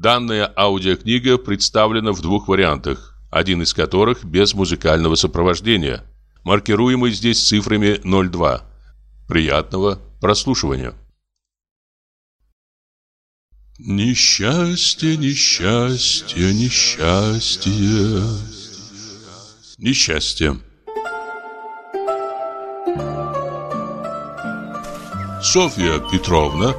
Данная аудиокнига представлена в двух вариантах, один из которых без музыкального сопровождения, маркируемый здесь цифрами 02. Приятного прослушивания. Несчастье, несчастье, несчастье. Несчастье. Софья Петровна,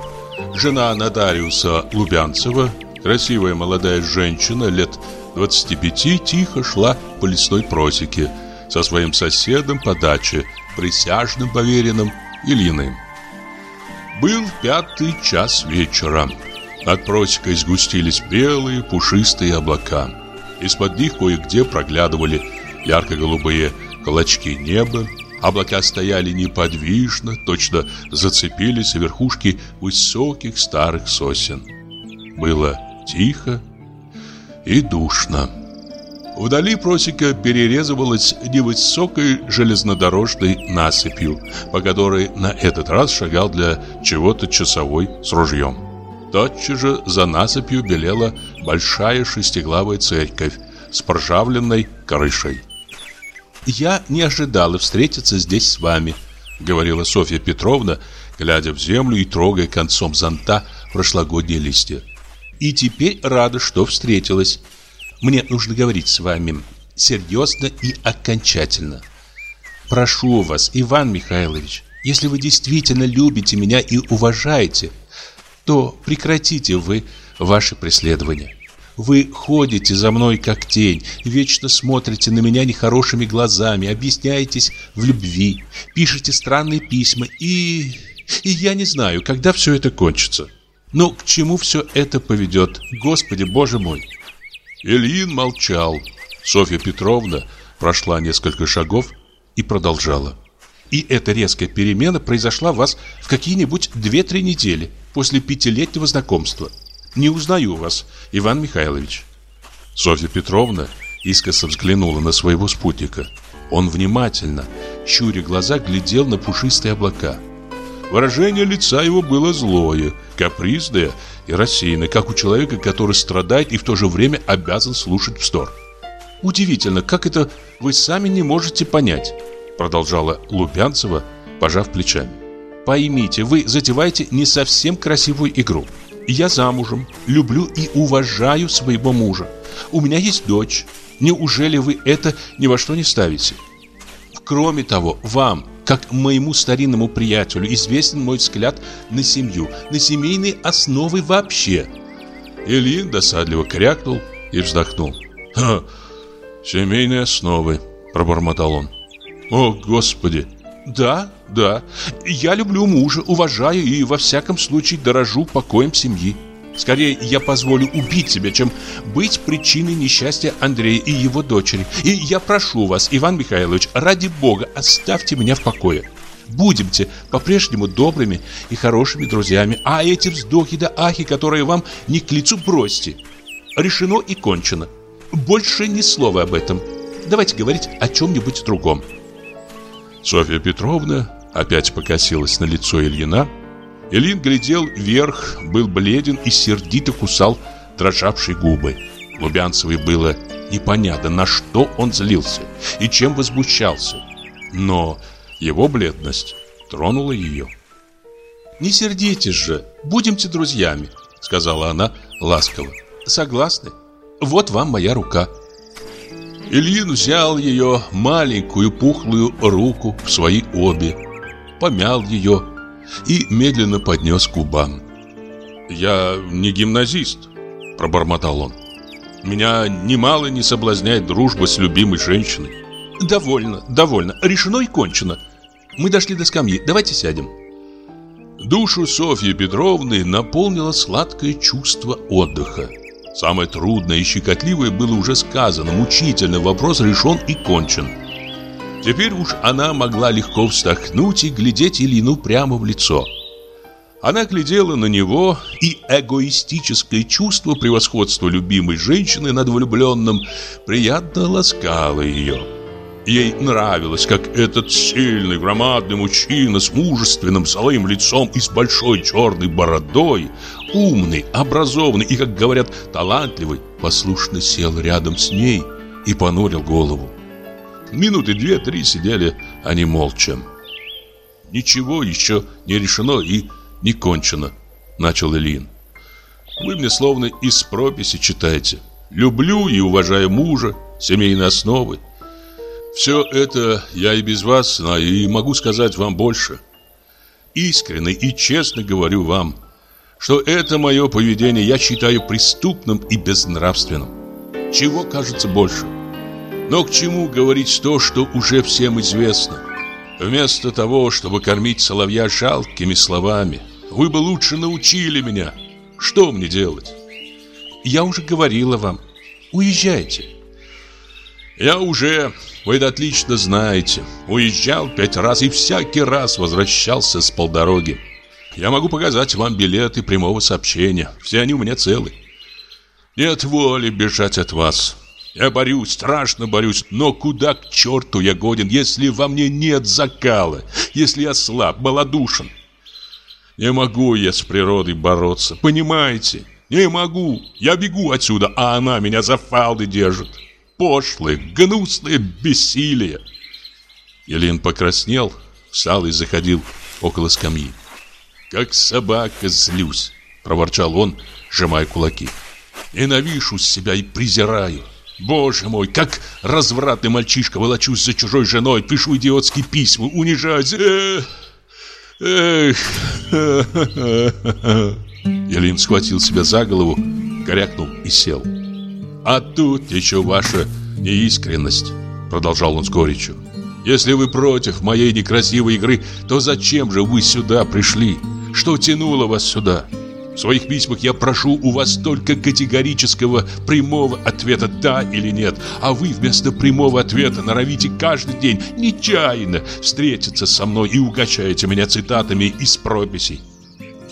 жена нотариуса Лубянцева, красивая молодая женщина лет 25, тихо шла по лесной просеке со своим соседом по даче, присяжным поверенным Ильиным. Был пятый час вечера. Над просекой сгустились белые пушистые облака. Из-под них кое-где проглядывали ярко-голубые клочки неба, Облака стояли неподвижно, точно зацепились за верхушки высоких старых сосен. Было тихо и душно. Вдали просека перерезывалась невысокой железнодорожной насыпью, по которой на этот раз шагал для чего-то часовой с ружьем. Тотчас же за насыпью белела большая шестиглавая церковь с пржавленной крышей. «Я не ожидала встретиться здесь с вами», — говорила Софья Петровна, глядя в землю и трогая концом зонта прошлогодние листья. «И теперь рада, что встретилась. Мне нужно говорить с вами серьезно и окончательно. Прошу вас, Иван Михайлович, если вы действительно любите меня и уважаете, то прекратите вы ваши преследования. Вы ходите за мной как тень, вечно смотрите на меня нехорошими глазами, объясняетесь в любви, пишете странные письма и... И я не знаю, когда все это кончится. Но к чему все это поведет, Господи Боже мой? Ильин молчал. Софья Петровна прошла несколько шагов и продолжала. И эта резкая перемена произошла у вас в какие-нибудь две-три недели после пятилетнего знакомства. Не узнаю вас, Иван Михайлович. Софья Петровна искоса взглянула на своего спутника. Он внимательно, щуря глаза, глядел на пушистые облака. Выражение лица его было злое, капризное и рассеянное, как у человека, который страдает и в то же время обязан слушать вздор. «Удивительно, как это вы сами не можете понять», продолжала Лубянцева, пожав плечами. «Поймите, вы затеваете не совсем красивую игру. Я замужем, люблю и уважаю своего мужа. У меня есть дочь. Неужели вы это ни во что не ставите? Кроме того, вам, как моему старинному приятелю, известен мой взгляд на семью, на семейные основы вообще. Ильин досадливо крякнул и вздохнул. «Ха, семейные основы», — пробормотал он. «О, Господи!» Да, да. Я люблю мужа, уважаю и во всяком случае дорожу покоем семьи. Скорее, я позволю убить себя, чем быть причиной несчастья Андрея и его дочери. И я прошу вас, Иван Михайлович, ради бога, оставьте меня в покое. Будемте по-прежнему добрыми и хорошими друзьями, а эти вздохи да ахи, которые вам не к лицу, бросьте. Решено и кончено. Больше ни слова об этом. Давайте говорить о чем-нибудь другом. Софья Петровна опять покосилась на лицо Ильина. Ильин глядел вверх, был бледен и сердито кусал дрожавшие губы. Лубянцевой было непонятно, на что он злился и чем возмущался. Но его бледность тронула ее. «Не сердитесь же, будемте друзьями», — сказала она ласково. «Согласны? Вот вам моя рука». Ильин взял ее маленькую пухлую руку в свои обе, помял ее и медленно поднес к губам. «Я не гимназист», – пробормотал он. «Меня немало не соблазняет дружба с любимой женщиной». «Довольно, довольно. Решено и кончено. Мы дошли до скамьи. Давайте сядем». Душу Софьи Петровны наполнило сладкое чувство отдыха. Самое трудное и щекотливое было уже сказано, мучительный вопрос решен и кончен. Теперь уж она могла легко вздохнуть и глядеть Ильину прямо в лицо. Она глядела на него, и эгоистическое чувство превосходства любимой женщины над влюбленным приятно ласкало ее. Ей нравилось, как этот сильный, громадный мужчина с мужественным злым лицом и с большой черной бородой умный, образованный и, как говорят, талантливый, послушно сел рядом с ней и понурил голову. Минуты две-три сидели они молча. «Ничего еще не решено и не кончено», — начал Ильин. «Вы мне словно из прописи читаете. Люблю и уважаю мужа, семейные основы. Все это я и без вас знаю, и могу сказать вам больше. Искренне и честно говорю вам, что это мое поведение я считаю преступным и безнравственным. Чего кажется больше? Но к чему говорить то, что уже всем известно? Вместо того, чтобы кормить соловья жалкими словами, вы бы лучше научили меня, что мне делать. Я уже говорила вам, уезжайте. Я уже, вы это отлично знаете, уезжал пять раз и всякий раз возвращался с полдороги. Я могу показать вам билеты прямого сообщения, все они у меня целы. Нет воли бежать от вас. Я борюсь, страшно борюсь, но куда к черту я годен, если во мне нет закала, если я слаб, малодушен? Не могу я с природой бороться, понимаете? Не могу. Я бегу отсюда, а она меня за фалды держит пошлое, гнусное бессилие. Елен покраснел, встал и заходил около скамьи. «Как собака злюсь!» – проворчал он, сжимая кулаки. «Ненавижу себя и презираю. Боже мой, как развратный мальчишка волочусь за чужой женой, пишу идиотские письма, унижаюсь. Эх. Елин схватил себя за голову, корякнул и сел. А тут еще ваша неискренность, продолжал он с горечью. Если вы против моей некрасивой игры, то зачем же вы сюда пришли? Что тянуло вас сюда? В своих письмах я прошу у вас только категорического прямого ответа «да» или «нет», а вы вместо прямого ответа норовите каждый день нечаянно встретиться со мной и угощаете меня цитатами из прописей.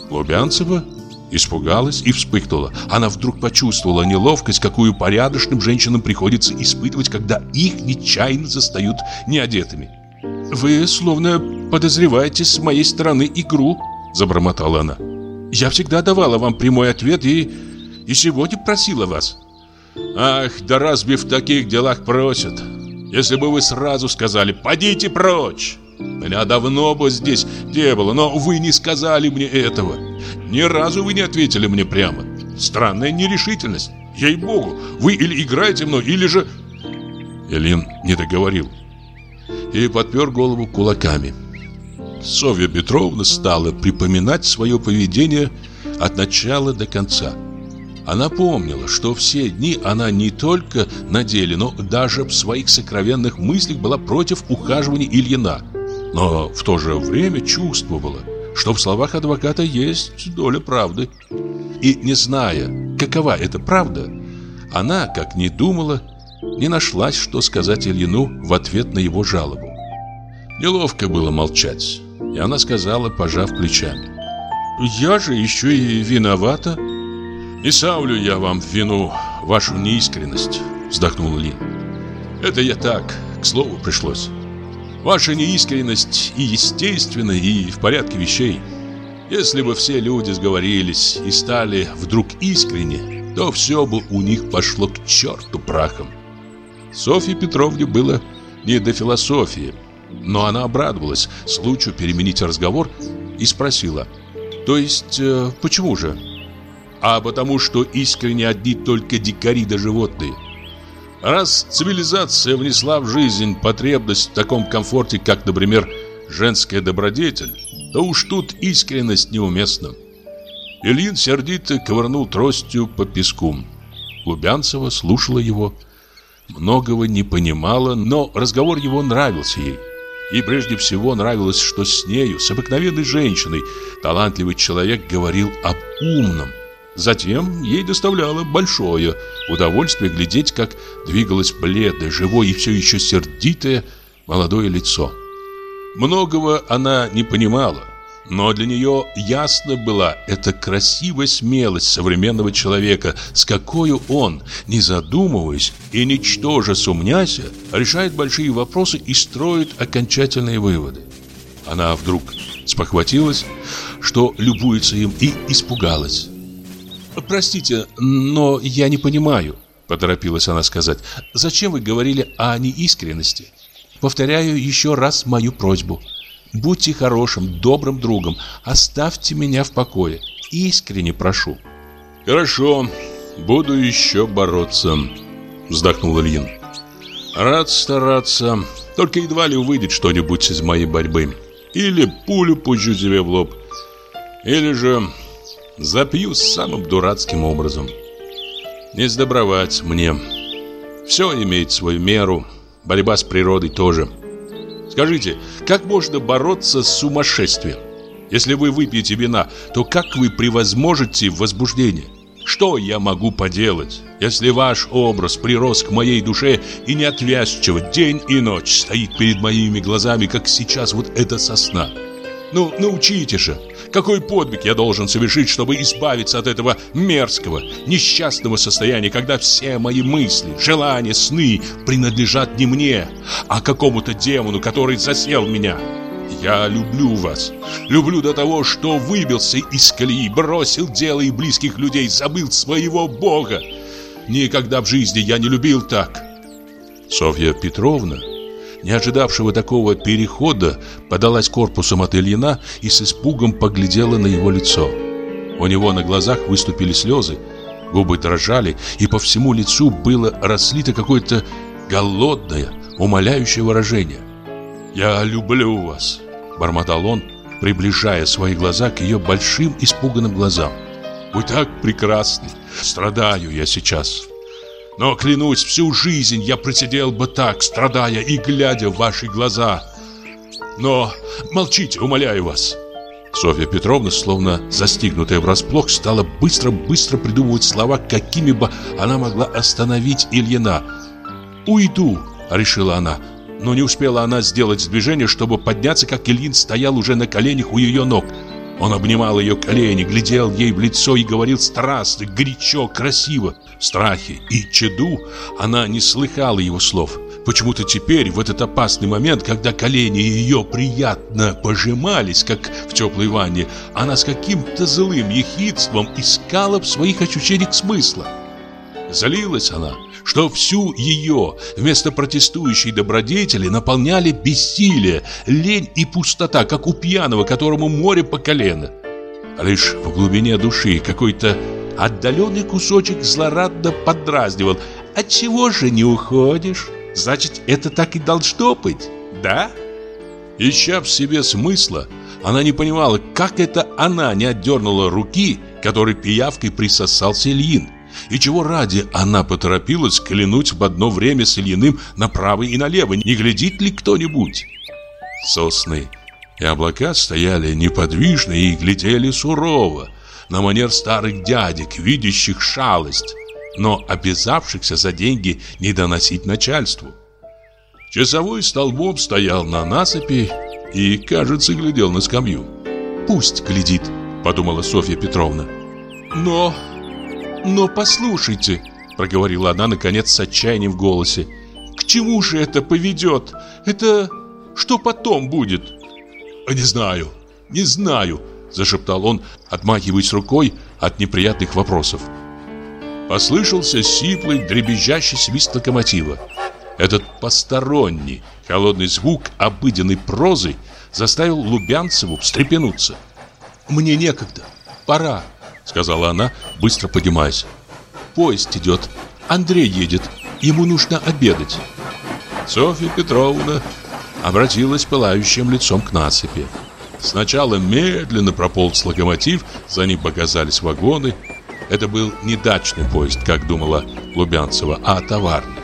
Лубянцева Испугалась и вспыхнула. Она вдруг почувствовала неловкость, какую порядочным женщинам приходится испытывать, когда их нечаянно застают неодетыми. «Вы словно подозреваете с моей стороны игру», – забормотала она. «Я всегда давала вам прямой ответ и, и сегодня просила вас». «Ах, да разве в таких делах просят? Если бы вы сразу сказали «Подите прочь!» Меня давно бы здесь не было, но вы не сказали мне этого. Ни разу вы не ответили мне прямо. Странная нерешительность. Ей-богу, вы или играете мной, или же... Элин не договорил и подпер голову кулаками. Софья Петровна стала припоминать свое поведение от начала до конца. Она помнила, что все дни она не только на деле, но даже в своих сокровенных мыслях была против ухаживания Ильина – но в то же время чувствовала, что в словах адвоката есть доля правды. И не зная, какова эта правда, она, как ни думала, не нашлась, что сказать Ильину в ответ на его жалобу. Неловко было молчать, и она сказала, пожав плечами. «Я же еще и виновата». «Не ставлю я вам в вину вашу неискренность», — вздохнул Лин. «Это я так, к слову пришлось». Ваша неискренность и естественна, и в порядке вещей. Если бы все люди сговорились и стали вдруг искренне, то все бы у них пошло к черту прахом. Софье Петровне было не до философии, но она обрадовалась случаю переменить разговор и спросила, «То есть, э, почему же?» «А потому что искренне одни только дикари да животные». Раз цивилизация внесла в жизнь потребность в таком комфорте, как, например, женская добродетель, то уж тут искренность неуместна. Ильин сердито ковырнул тростью по песку. Лубянцева слушала его, многого не понимала, но разговор его нравился ей. И прежде всего нравилось, что с нею, с обыкновенной женщиной, талантливый человек говорил об умном, Затем ей доставляло большое удовольствие глядеть, как двигалось бледное, живое и все еще сердитое молодое лицо. Многого она не понимала, но для нее ясно была эта красивая смелость современного человека, с какой он, не задумываясь и ничтоже сумняся, решает большие вопросы и строит окончательные выводы. Она вдруг спохватилась, что любуется им, и испугалась. Простите, но я не понимаю, поторопилась она сказать. Зачем вы говорили о неискренности? Повторяю еще раз мою просьбу. Будьте хорошим, добрым другом. Оставьте меня в покое. Искренне прошу. Хорошо, буду еще бороться, вздохнул Ильин. Рад стараться, только едва ли выйдет что-нибудь из моей борьбы. Или пулю пущу себе в лоб, или же запью самым дурацким образом. Не сдобровать мне. Все имеет свою меру, борьба с природой тоже. Скажите, как можно бороться с сумасшествием? Если вы выпьете вина, то как вы превозможете возбуждение? Что я могу поделать, если ваш образ прирос к моей душе и неотвязчиво день и ночь стоит перед моими глазами, как сейчас вот эта сосна? Ну, научите же, какой подвиг я должен совершить, чтобы избавиться от этого мерзкого, несчастного состояния, когда все мои мысли, желания, сны принадлежат не мне, а какому-то демону, который засел меня? Я люблю вас. Люблю до того, что выбился из колеи, бросил дело и близких людей, забыл своего Бога. Никогда в жизни я не любил так. Софья Петровна, не ожидавшего такого перехода, подалась корпусом от Ильина и с испугом поглядела на его лицо. У него на глазах выступили слезы, губы дрожали, и по всему лицу было раслито какое-то голодное, умоляющее выражение. «Я люблю вас», — бормотал он, приближая свои глаза к ее большим испуганным глазам. «Вы так прекрасны! Страдаю я сейчас!» Но, клянусь, всю жизнь я просидел бы так, страдая и глядя в ваши глаза. Но молчите, умоляю вас. Софья Петровна, словно застигнутая врасплох, стала быстро-быстро придумывать слова, какими бы она могла остановить Ильина. «Уйду», — решила она, но не успела она сделать движение, чтобы подняться, как Ильин стоял уже на коленях у ее ног. Он обнимал ее колени, глядел ей в лицо и говорил страстно, горячо, красиво. В страхе и чаду она не слыхала его слов. Почему-то теперь, в этот опасный момент, когда колени ее приятно пожимались, как в теплой ванне, она с каким-то злым ехидством искала в своих ощущениях смысла. Залилась она, что всю ее вместо протестующей добродетели наполняли бессилие, лень и пустота, как у пьяного, которому море по колено. Лишь в глубине души какой-то отдаленный кусочек злорадно подразнивал. «Отчего же не уходишь? Значит, это так и должно быть, да?» Ища в себе смысла, она не понимала, как это она не отдернула руки, которой пиявкой присосался Ильин. И чего ради она поторопилась клянуть в одно время с Ильиным направо и налево, не глядит ли кто-нибудь? Сосны и облака стояли неподвижно и глядели сурово, на манер старых дядек, видящих шалость, но обязавшихся за деньги не доносить начальству. Часовой столбом стоял на насыпи и, кажется, глядел на скамью. «Пусть глядит», — подумала Софья Петровна. «Но «Но послушайте», — проговорила она, наконец, с отчаянием в голосе, «к чему же это поведет? Это что потом будет?» «Не знаю, не знаю», — зашептал он, отмахиваясь рукой от неприятных вопросов. Послышался сиплый, дребезжащий свист локомотива. Этот посторонний, холодный звук обыденной прозы заставил Лубянцеву встрепенуться. «Мне некогда, пора», сказала она, быстро поднимаясь. Поезд идет. Андрей едет. Ему нужно обедать. Софья Петровна обратилась пылающим лицом к насыпи. Сначала медленно прополз локомотив, за ним показались вагоны. Это был не дачный поезд, как думала Лубянцева, а товарный.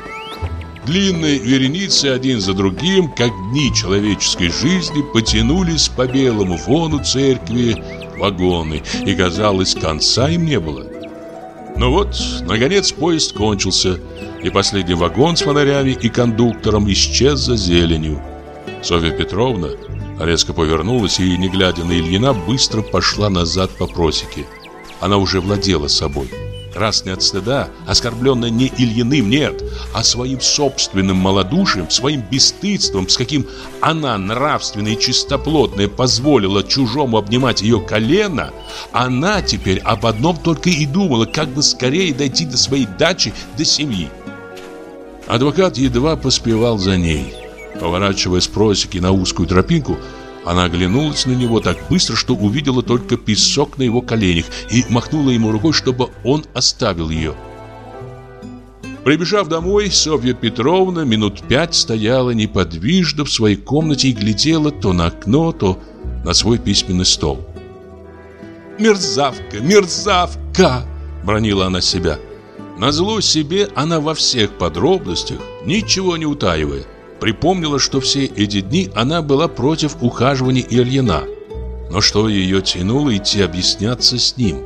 Длинные вереницы один за другим, как дни человеческой жизни, потянулись по белому фону церкви вагоны, и, казалось, конца им не было. Но вот, наконец, поезд кончился, и последний вагон с фонарями и кондуктором исчез за зеленью. Софья Петровна резко повернулась и, не глядя на Ильина, быстро пошла назад по просеке. Она уже владела собой. Красный от стыда, оскорбленная не Ильиным, нет, а своим собственным малодушием, своим бесстыдством, с каким она, нравственная и чистоплотная, позволила чужому обнимать ее колено, она теперь об одном только и думала, как бы скорее дойти до своей дачи, до семьи. Адвокат едва поспевал за ней. Поворачивая с просеки на узкую тропинку, она оглянулась на него так быстро, что увидела только песок на его коленях и махнула ему рукой, чтобы он оставил ее. Прибежав домой, Софья Петровна минут пять стояла неподвижно в своей комнате и глядела то на окно, то на свой письменный стол. «Мерзавка, мерзавка!» – бронила она себя. Назло себе она во всех подробностях, ничего не утаивая, припомнила, что все эти дни она была против ухаживания Ильина. Но что ее тянуло идти объясняться с ним?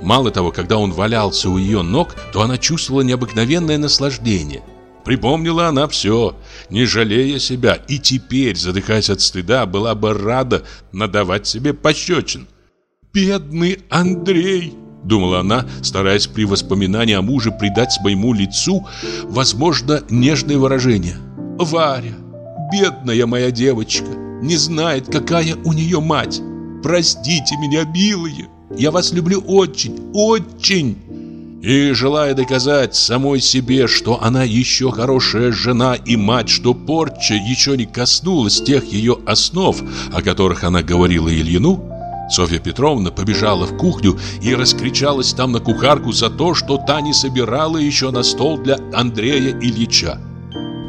Мало того, когда он валялся у ее ног, то она чувствовала необыкновенное наслаждение. Припомнила она все, не жалея себя, и теперь, задыхаясь от стыда, была бы рада надавать себе пощечин. «Бедный Андрей!» Думала она, стараясь при воспоминании о муже придать своему лицу, возможно, нежное выражение. Варя, бедная моя девочка, не знает, какая у нее мать. Простите меня, милые, я вас люблю очень, очень. И желая доказать самой себе, что она еще хорошая жена и мать, что порча еще не коснулась тех ее основ, о которых она говорила Ильину, Софья Петровна побежала в кухню и раскричалась там на кухарку за то, что та не собирала еще на стол для Андрея Ильича.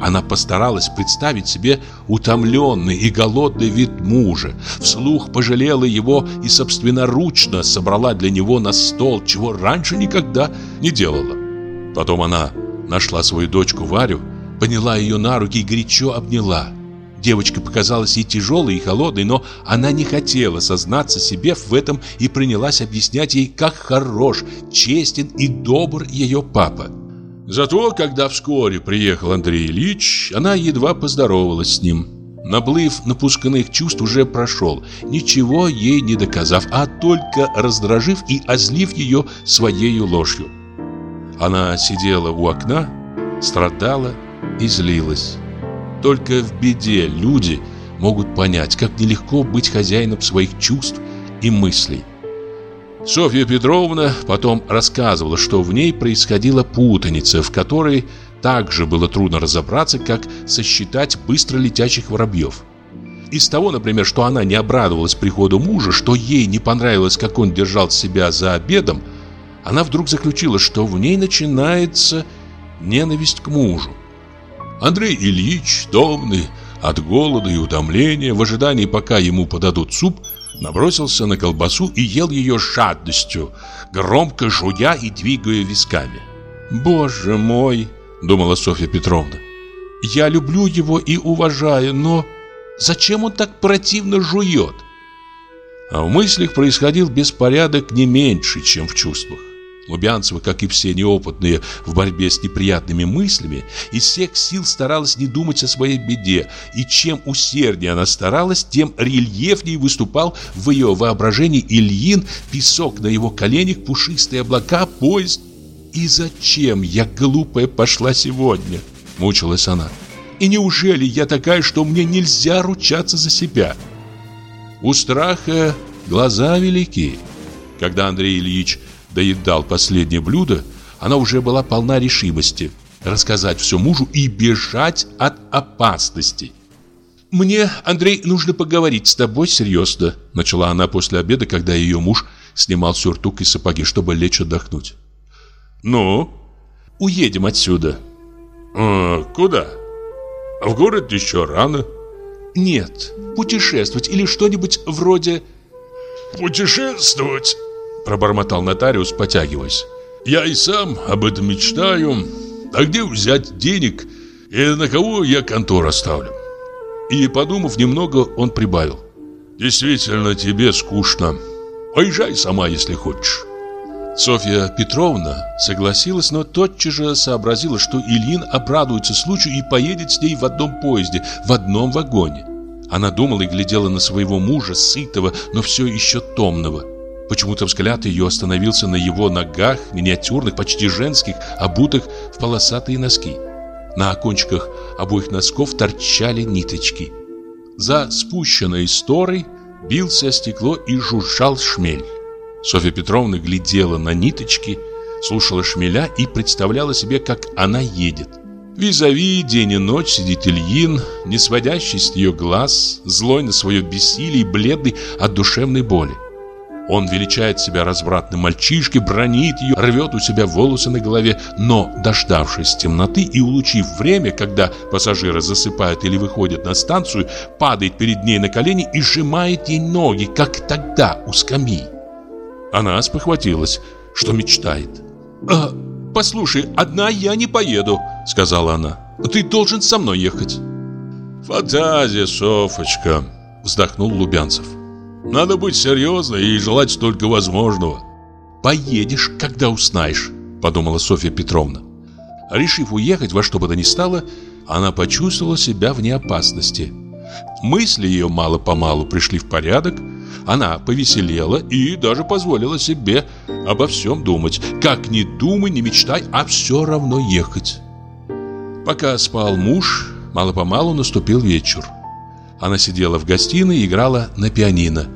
Она постаралась представить себе утомленный и голодный вид мужа, вслух пожалела его и собственноручно собрала для него на стол, чего раньше никогда не делала. Потом она нашла свою дочку Варю, поняла ее на руки и горячо обняла. Девочка показалась ей тяжелой и холодной, но она не хотела сознаться себе в этом и принялась объяснять ей, как хорош, честен и добр ее папа. Зато, когда вскоре приехал Андрей Ильич, она едва поздоровалась с ним. Наплыв напусканных чувств уже прошел, ничего ей не доказав, а только раздражив и озлив ее своей ложью. Она сидела у окна, страдала и злилась. Только в беде люди могут понять, как нелегко быть хозяином своих чувств и мыслей. Софья Петровна потом рассказывала, что в ней происходила путаница, в которой также было трудно разобраться, как сосчитать быстро летящих воробьев. Из того, например, что она не обрадовалась приходу мужа, что ей не понравилось, как он держал себя за обедом, она вдруг заключила, что в ней начинается ненависть к мужу. Андрей Ильич, томный, от голода и утомления, в ожидании, пока ему подадут суп, набросился на колбасу и ел ее жадностью, громко жуя и двигая висками. «Боже мой!» — думала Софья Петровна. «Я люблю его и уважаю, но зачем он так противно жует?» А в мыслях происходил беспорядок не меньше, чем в чувствах. Лубянцева, как и все неопытные в борьбе с неприятными мыслями, из всех сил старалась не думать о своей беде, и чем усерднее она старалась, тем рельефнее выступал в ее воображении Ильин, песок на его коленях, пушистые облака, поезд. «И зачем я, глупая, пошла сегодня?» – мучилась она. «И неужели я такая, что мне нельзя ручаться за себя?» У страха глаза велики. Когда Андрей Ильич доедал последнее блюдо, она уже была полна решимости рассказать все мужу и бежать от опасностей. «Мне, Андрей, нужно поговорить с тобой серьезно», начала она после обеда, когда ее муж снимал сюртук и сапоги, чтобы лечь отдохнуть. «Ну?» «Уедем отсюда». «А, куда? В город еще рано». «Нет, путешествовать или что-нибудь вроде...» «Путешествовать?» Пробормотал нотариус, потягиваясь. Я и сам об этом мечтаю. А где взять денег и на кого я контор оставлю? И, подумав немного, он прибавил. Действительно, тебе скучно. Поезжай сама, если хочешь. Софья Петровна согласилась, но тотчас же сообразила, что Ильин обрадуется случаю и поедет с ней в одном поезде, в одном вагоне. Она думала и глядела на своего мужа, сытого, но все еще томного. Почему-то взгляд ее остановился на его ногах, миниатюрных, почти женских, обутых в полосатые носки. На кончиках обоих носков торчали ниточки. За спущенной сторой бился стекло и жужжал шмель. Софья Петровна глядела на ниточки, слушала шмеля и представляла себе, как она едет. Визави день и ночь сидит Ильин, не сводящий с нее глаз, злой на свое бессилие и бледный от душевной боли. Он величает себя развратным мальчишкой, бронит ее, рвет у себя волосы на голове, но, дождавшись темноты и улучив время, когда пассажиры засыпают или выходят на станцию, падает перед ней на колени и сжимает ей ноги, как тогда у скамьи. Она спохватилась, что мечтает. «А, послушай, одна я не поеду», — сказала она. «Ты должен со мной ехать». «Фантазия, Софочка», — вздохнул Лубянцев. Надо быть серьезной и желать только возможного. Поедешь, когда узнаешь, подумала Софья Петровна. Решив уехать во что бы то ни стало, она почувствовала себя вне опасности. Мысли ее мало-помалу пришли в порядок, она повеселела и даже позволила себе обо всем думать. Как ни думай, не мечтай, а все равно ехать. Пока спал муж, мало-помалу наступил вечер. Она сидела в гостиной и играла на пианино.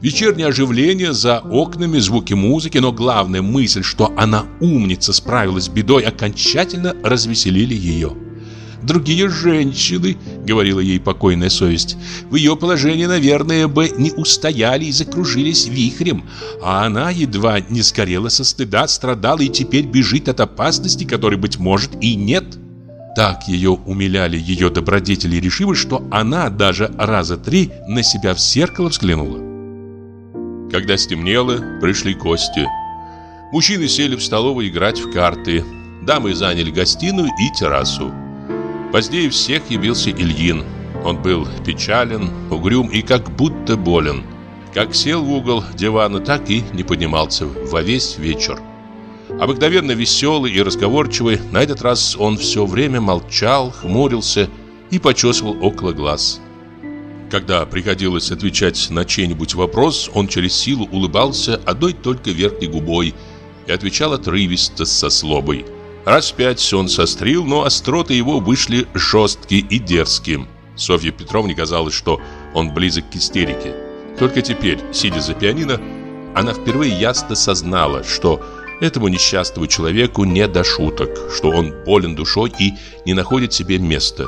Вечернее оживление за окнами, звуки музыки, но главная мысль, что она умница, справилась с бедой, окончательно развеселили ее. Другие женщины, говорила ей покойная совесть, в ее положении, наверное, бы не устояли и закружились вихрем, а она едва не сгорела со стыда, страдала и теперь бежит от опасности, которой, быть может, и нет. Так ее умиляли ее добродетели и решимость, что она даже раза три на себя в зеркало взглянула. Когда стемнело, пришли гости. Мужчины сели в столовой играть в карты. Дамы заняли гостиную и террасу. Позднее всех явился Ильин. Он был печален, угрюм и как будто болен. Как сел в угол дивана, так и не поднимался во весь вечер. Обыкновенно веселый и разговорчивый, на этот раз он все время молчал, хмурился и почесывал около глаз. Когда приходилось отвечать на чей-нибудь вопрос, он через силу улыбался одной только верхней губой и отвечал отрывисто со слобой. Раз пять он сострил, но остроты его вышли жесткие и дерзкие. Софье Петровне казалось, что он близок к истерике. Только теперь, сидя за пианино, она впервые ясно сознала, что этому несчастному человеку не до шуток, что он болен душой и не находит себе места.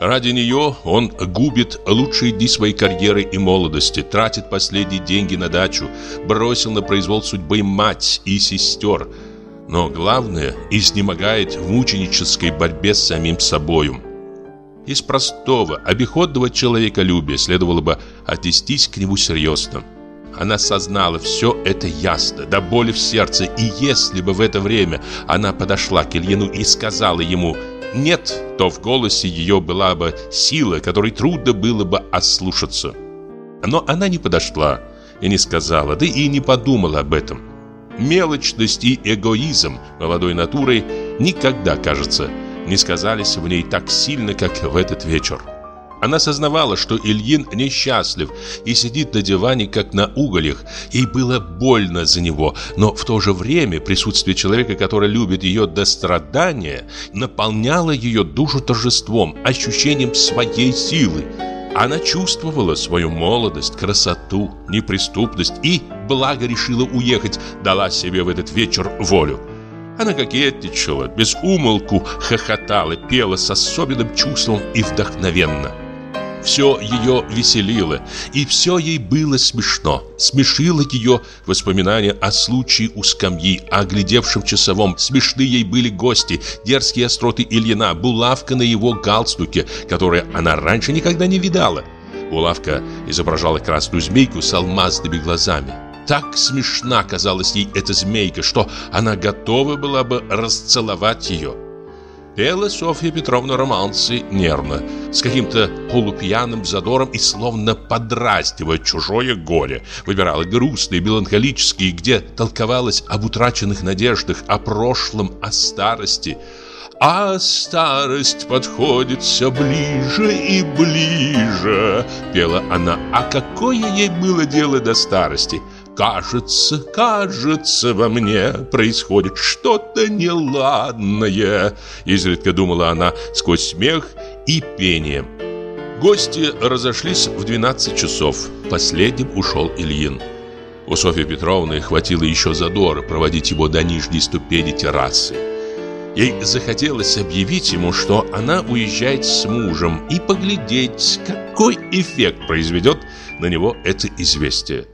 Ради нее он губит лучшие дни своей карьеры и молодости, тратит последние деньги на дачу, бросил на произвол судьбы мать и сестер. Но главное, изнемогает в мученической борьбе с самим собою. Из простого, обиходного человеколюбия следовало бы отнестись к нему серьезно. Она сознала все это ясно, до боли в сердце, и если бы в это время она подошла к Ильину и сказала ему – нет, то в голосе ее была бы сила, которой трудно было бы ослушаться. Но она не подошла и не сказала, да и не подумала об этом. Мелочность и эгоизм молодой натурой никогда, кажется, не сказались в ней так сильно, как в этот вечер. Она сознавала, что Ильин несчастлив и сидит на диване, как на угольях. Ей было больно за него, но в то же время присутствие человека, который любит ее до страдания, наполняло ее душу торжеством, ощущением своей силы. Она чувствовала свою молодость, красоту, неприступность и, благо решила уехать, дала себе в этот вечер волю. Она кокетничала, без умолку хохотала, пела с особенным чувством и вдохновенно. Все ее веселило, и все ей было смешно. Смешило ее воспоминания о случае у скамьи, о глядевшем часовом. Смешны ей были гости, дерзкие остроты Ильина, булавка на его галстуке, которую она раньше никогда не видала. Булавка изображала красную змейку с алмазными глазами. Так смешна казалась ей эта змейка, что она готова была бы расцеловать ее. Пела Софья Петровна романсы нервно, с каким-то полупьяным задором и словно подраздивая чужое горе. Выбирала грустные, меланхолические, где толковалось об утраченных надеждах, о прошлом, о старости. А старость подходит все ближе и ближе, пела она. А какое ей было дело до старости? Кажется, кажется, во мне происходит что-то неладное, изредка думала она сквозь смех и пение. Гости разошлись в 12 часов. Последним ушел Ильин. У Софьи Петровны хватило еще задора проводить его до нижней ступени террасы. Ей захотелось объявить ему, что она уезжает с мужем и поглядеть, какой эффект произведет на него это известие.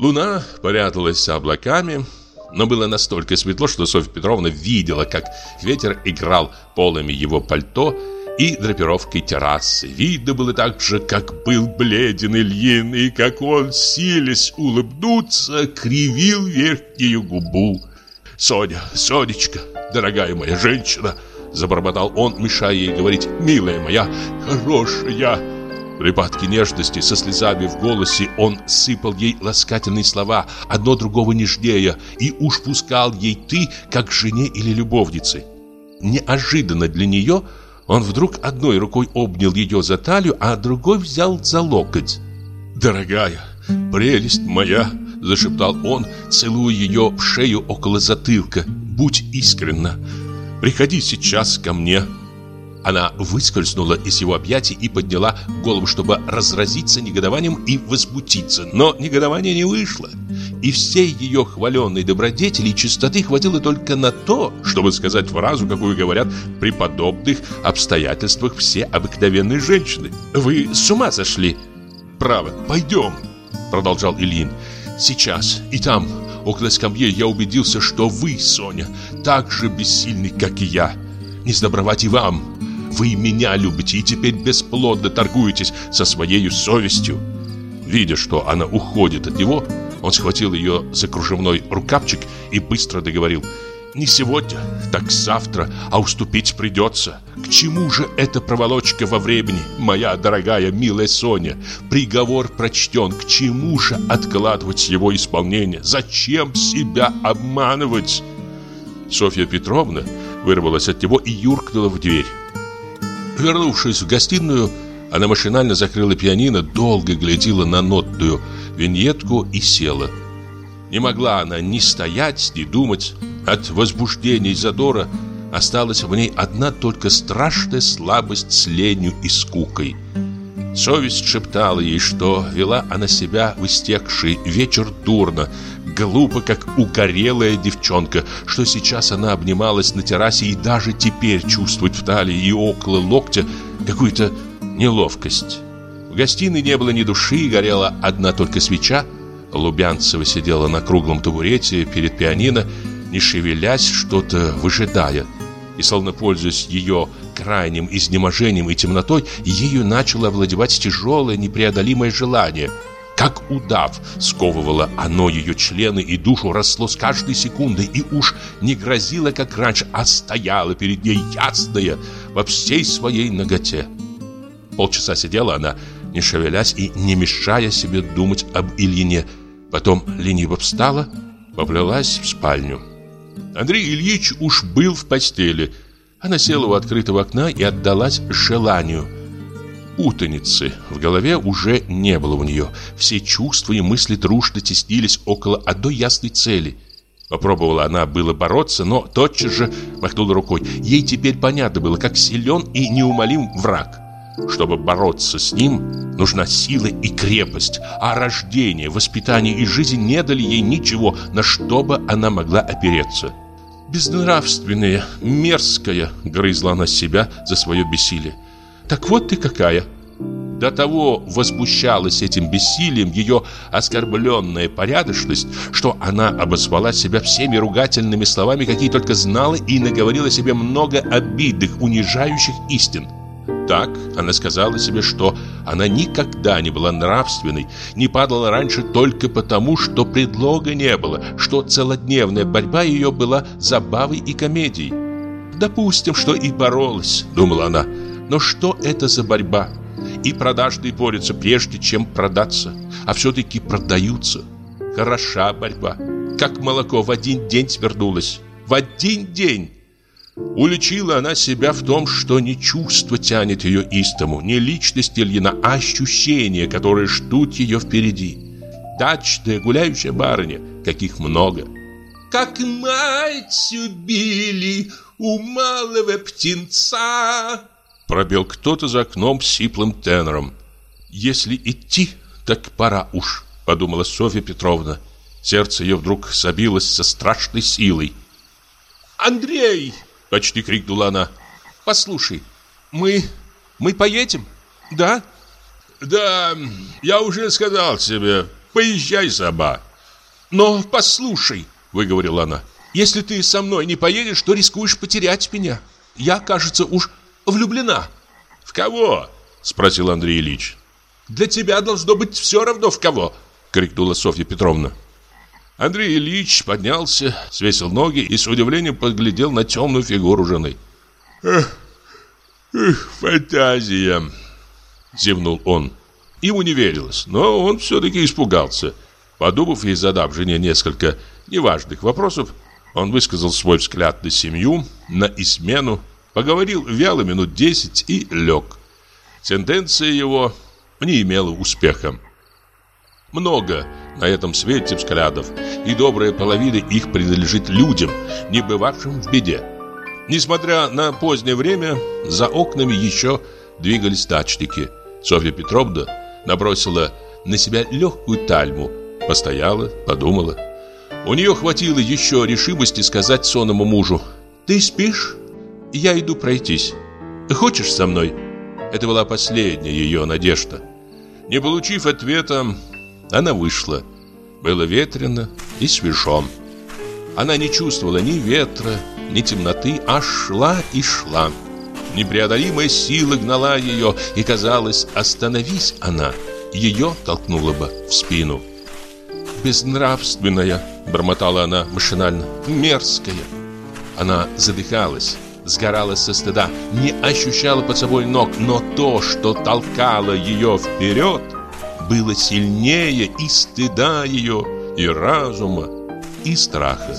Луна пряталась за облаками, но было настолько светло, что Софья Петровна видела, как ветер играл полами его пальто и драпировкой террасы. Видно было также, как был бледен Ильин, и как он, силясь улыбнуться, кривил верхнюю губу. «Соня, Сонечка, дорогая моя женщина!» Забормотал он, мешая ей говорить «Милая моя, хорошая!» Припадке нежности, со слезами в голосе он сыпал ей ласкательные слова, одно другого нежнее, и уж пускал ей «ты», как жене или любовнице. Неожиданно для нее он вдруг одной рукой обнял ее за талию, а другой взял за локоть. «Дорогая, прелесть моя!» – зашептал он, целуя ее в шею около затылка. «Будь искренна, приходи сейчас ко мне». Она выскользнула из его объятий и подняла голову, чтобы разразиться негодованием и возмутиться. Но негодование не вышло. И всей ее хваленной добродетели и чистоты хватило только на то, чтобы сказать фразу, какую говорят при подобных обстоятельствах все обыкновенные женщины. «Вы с ума сошли?» «Право, пойдем», — продолжал Ильин. «Сейчас и там, около скамьи, я убедился, что вы, Соня, так же бессильны, как и я. Не сдобровать и вам. Вы меня любите и теперь бесплодно торгуетесь со своей совестью. Видя, что она уходит от него, он схватил ее за кружевной рукавчик и быстро договорил «Не сегодня, так завтра, а уступить придется. К чему же эта проволочка во времени, моя дорогая, милая Соня? Приговор прочтен, к чему же откладывать его исполнение? Зачем себя обманывать?» Софья Петровна вырвалась от него и юркнула в дверь. Вернувшись в гостиную, она машинально закрыла пианино, долго глядела на нотную виньетку и села. Не могла она ни стоять, ни думать. От возбуждения и задора осталась в ней одна только страшная слабость с ленью и скукой. Совесть шептала ей, что вела она себя в истекший вечер дурно, глупо, как угорелая девчонка, что сейчас она обнималась на террасе и даже теперь чувствует в талии и около локтя какую-то неловкость. В гостиной не было ни души, горела одна только свеча. Лубянцева сидела на круглом табурете перед пианино, не шевелясь, что-то выжидая. И, словно пользуясь ее крайним изнеможением и темнотой, ею начало овладевать тяжелое непреодолимое желание – как удав, сковывало оно ее члены и душу, росло с каждой секундой и уж не грозило, как раньше, а стояло перед ней ясное во всей своей ноготе. Полчаса сидела она, не шевелясь и не мешая себе думать об Ильине. Потом лениво встала, поплелась в спальню. Андрей Ильич уж был в постели. Она села у открытого окна и отдалась желанию – путаницы. В голове уже не было у нее. Все чувства и мысли дружно теснились около одной ясной цели. Попробовала она было бороться, но тотчас же махнула рукой. Ей теперь понятно было, как силен и неумолим враг. Чтобы бороться с ним, нужна сила и крепость, а рождение, воспитание и жизнь не дали ей ничего, на что бы она могла опереться. «Безнравственная, мерзкая», — грызла она себя за свое бессилие. Так вот ты какая. До того возмущалась этим бессилием ее оскорбленная порядочность, что она обозвала себя всеми ругательными словами, какие только знала, и наговорила себе много обидных, унижающих истин. Так она сказала себе, что она никогда не была нравственной, не падала раньше только потому, что предлога не было, что целодневная борьба ее была забавой и комедией. «Допустим, что и боролась», — думала она, — но что это за борьба? И продажные борются прежде, чем продаться, а все-таки продаются. Хороша борьба. Как молоко в один день свернулось. В один день. Уличила она себя в том, что не чувство тянет ее истому, не личность Ильина, а ощущения, которые ждут ее впереди. удачная гуляющая барыня, каких много. Как мать убили у малого птенца, пробил кто-то за окном сиплым тенором. Если идти, так пора уж, подумала Софья Петровна. Сердце ее вдруг забилось со страшной силой. «Андрей!» — почти крикнула она. «Послушай, мы... мы поедем, да?» «Да, я уже сказал тебе, поезжай сама». «Но послушай», — выговорила она, «если ты со мной не поедешь, то рискуешь потерять меня. Я, кажется, уж влюблена». «В кого?» — спросил Андрей Ильич. «Для тебя должно быть все равно в кого», — крикнула Софья Петровна. Андрей Ильич поднялся, свесил ноги и с удивлением поглядел на темную фигуру жены. «Эх, эх фантазия!» — зевнул он. Ему не верилось, но он все-таки испугался. Подумав и задав жене несколько неважных вопросов, он высказал свой взгляд на семью, на измену, поговорил вяло минут десять и лег. Сентенция его не имела успеха. Много на этом свете взглядов, и добрая половина их принадлежит людям, не бывавшим в беде. Несмотря на позднее время, за окнами еще двигались дачники. Софья Петровна набросила на себя легкую тальму, постояла, подумала. У нее хватило еще решимости сказать сонному мужу «Ты спишь? Я иду пройтись. Хочешь со мной?» Это была последняя ее надежда. Не получив ответа, она вышла. Было ветрено и свежо. Она не чувствовала ни ветра, ни темноты, а шла и шла. Непреодолимая сила гнала ее, и казалось, остановись она, ее толкнула бы в спину. «Безнравственная», — бормотала она машинально, — «мерзкая». Она задыхалась, сгорала со стыда, не ощущала под собой ног, но то, что толкало ее вперед — было сильнее и стыда ее, и разума, и страха.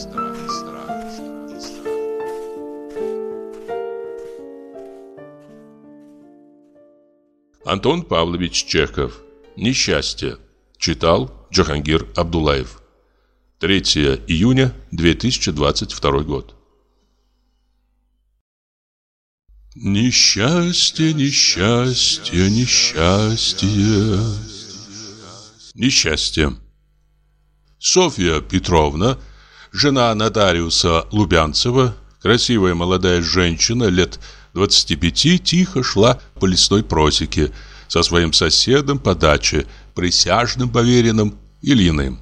Антон Павлович Чехов. Несчастье. Читал Джахангир Абдулаев. 3 июня 2022 год. Несчастье, несчастье, несчастье несчастье. Софья Петровна, жена нотариуса Лубянцева, красивая молодая женщина лет 25, тихо шла по лесной просеке со своим соседом по даче, присяжным поверенным Ильиным.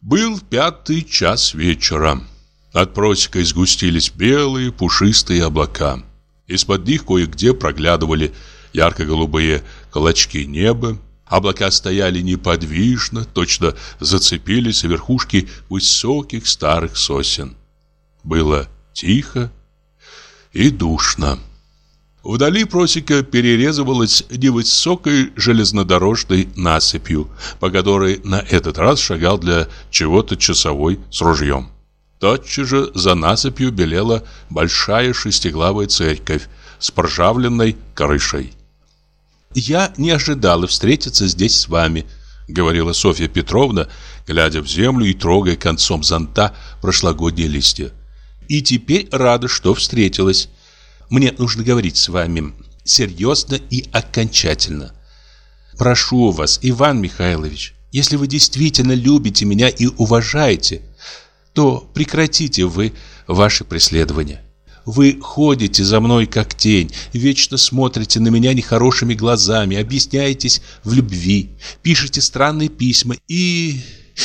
Был пятый час вечера. От просека изгустились белые пушистые облака. Из-под них кое-где проглядывали ярко-голубые клочки неба, Облака стояли неподвижно, точно зацепились верхушки высоких старых сосен. Было тихо и душно. Вдали просека перерезывалась невысокой железнодорожной насыпью, по которой на этот раз шагал для чего-то часовой с ружьем. Тотчас же за насыпью белела большая шестиглавая церковь с пржавленной крышей. «Я не ожидала встретиться здесь с вами», — говорила Софья Петровна, глядя в землю и трогая концом зонта прошлогодние листья. «И теперь рада, что встретилась. Мне нужно говорить с вами серьезно и окончательно. Прошу вас, Иван Михайлович, если вы действительно любите меня и уважаете, то прекратите вы ваши преследования. Вы ходите за мной как тень, вечно смотрите на меня нехорошими глазами, объясняетесь в любви, пишете странные письма и...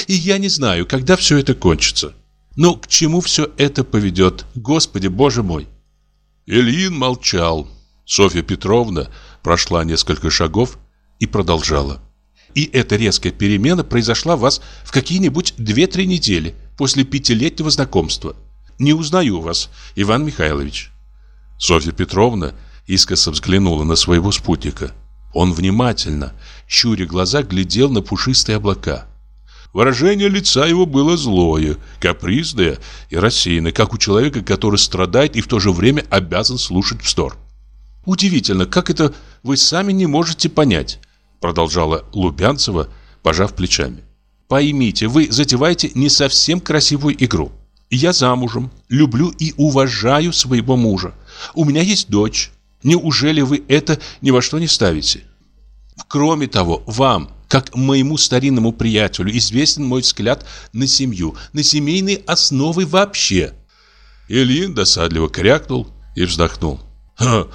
И я не знаю, когда все это кончится. Но к чему все это поведет, Господи Боже мой? Ильин молчал. Софья Петровна прошла несколько шагов и продолжала. И эта резкая перемена произошла у вас в какие-нибудь две-три недели после пятилетнего знакомства. Не узнаю вас, Иван Михайлович. Софья Петровна искоса взглянула на своего спутника. Он внимательно, щуря глаза, глядел на пушистые облака. Выражение лица его было злое, капризное и рассеянное, как у человека, который страдает и в то же время обязан слушать вздор. «Удивительно, как это вы сами не можете понять», продолжала Лубянцева, пожав плечами. Поймите, вы затеваете не совсем красивую игру. Я замужем, люблю и уважаю своего мужа. У меня есть дочь. Неужели вы это ни во что не ставите? Кроме того, вам, как моему старинному приятелю, известен мой взгляд на семью, на семейные основы вообще. Ильин досадливо крякнул и вздохнул. «Ха,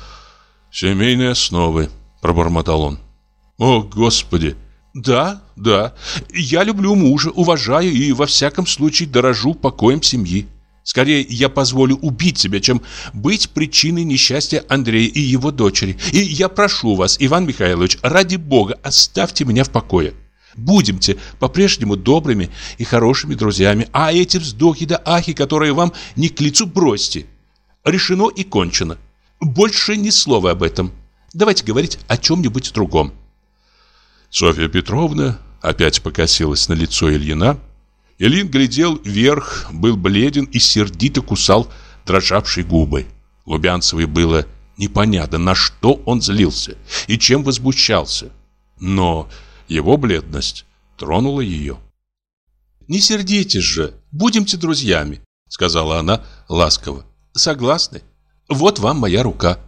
семейные основы», — пробормотал он. «О, Господи!» «Да, да, я люблю мужа, уважаю и во всяком случае дорожу покоем семьи. Скорее, я позволю убить себя, чем быть причиной несчастья Андрея и его дочери. И я прошу вас, Иван Михайлович, ради бога, оставьте меня в покое. Будемте по-прежнему добрыми и хорошими друзьями, а эти вздохи да ахи, которые вам не к лицу, бросьте. Решено и кончено. Больше ни слова об этом. Давайте говорить о чем-нибудь другом. Софья Петровна опять покосилась на лицо Ильина. Ильин глядел вверх, был бледен и сердито кусал дрожавшие губы. Лубянцевой было непонятно, на что он злился и чем возмущался. Но его бледность тронула ее. «Не сердитесь же, будемте друзьями», — сказала она ласково. «Согласны? Вот вам моя рука».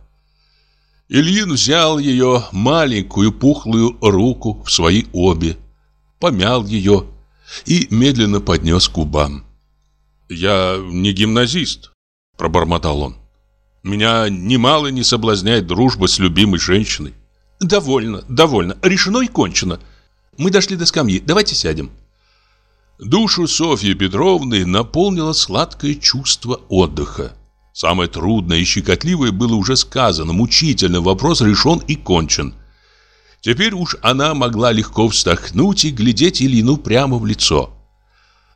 Ильин взял ее маленькую пухлую руку в свои обе, помял ее и медленно поднес к губам. «Я не гимназист», — пробормотал он. «Меня немало не соблазняет дружба с любимой женщиной». «Довольно, довольно. Решено и кончено. Мы дошли до скамьи. Давайте сядем». Душу Софьи Петровны наполнило сладкое чувство отдыха. Самое трудное и щекотливое было уже сказано, мучительный вопрос решен и кончен. Теперь уж она могла легко вздохнуть и глядеть Ильину прямо в лицо.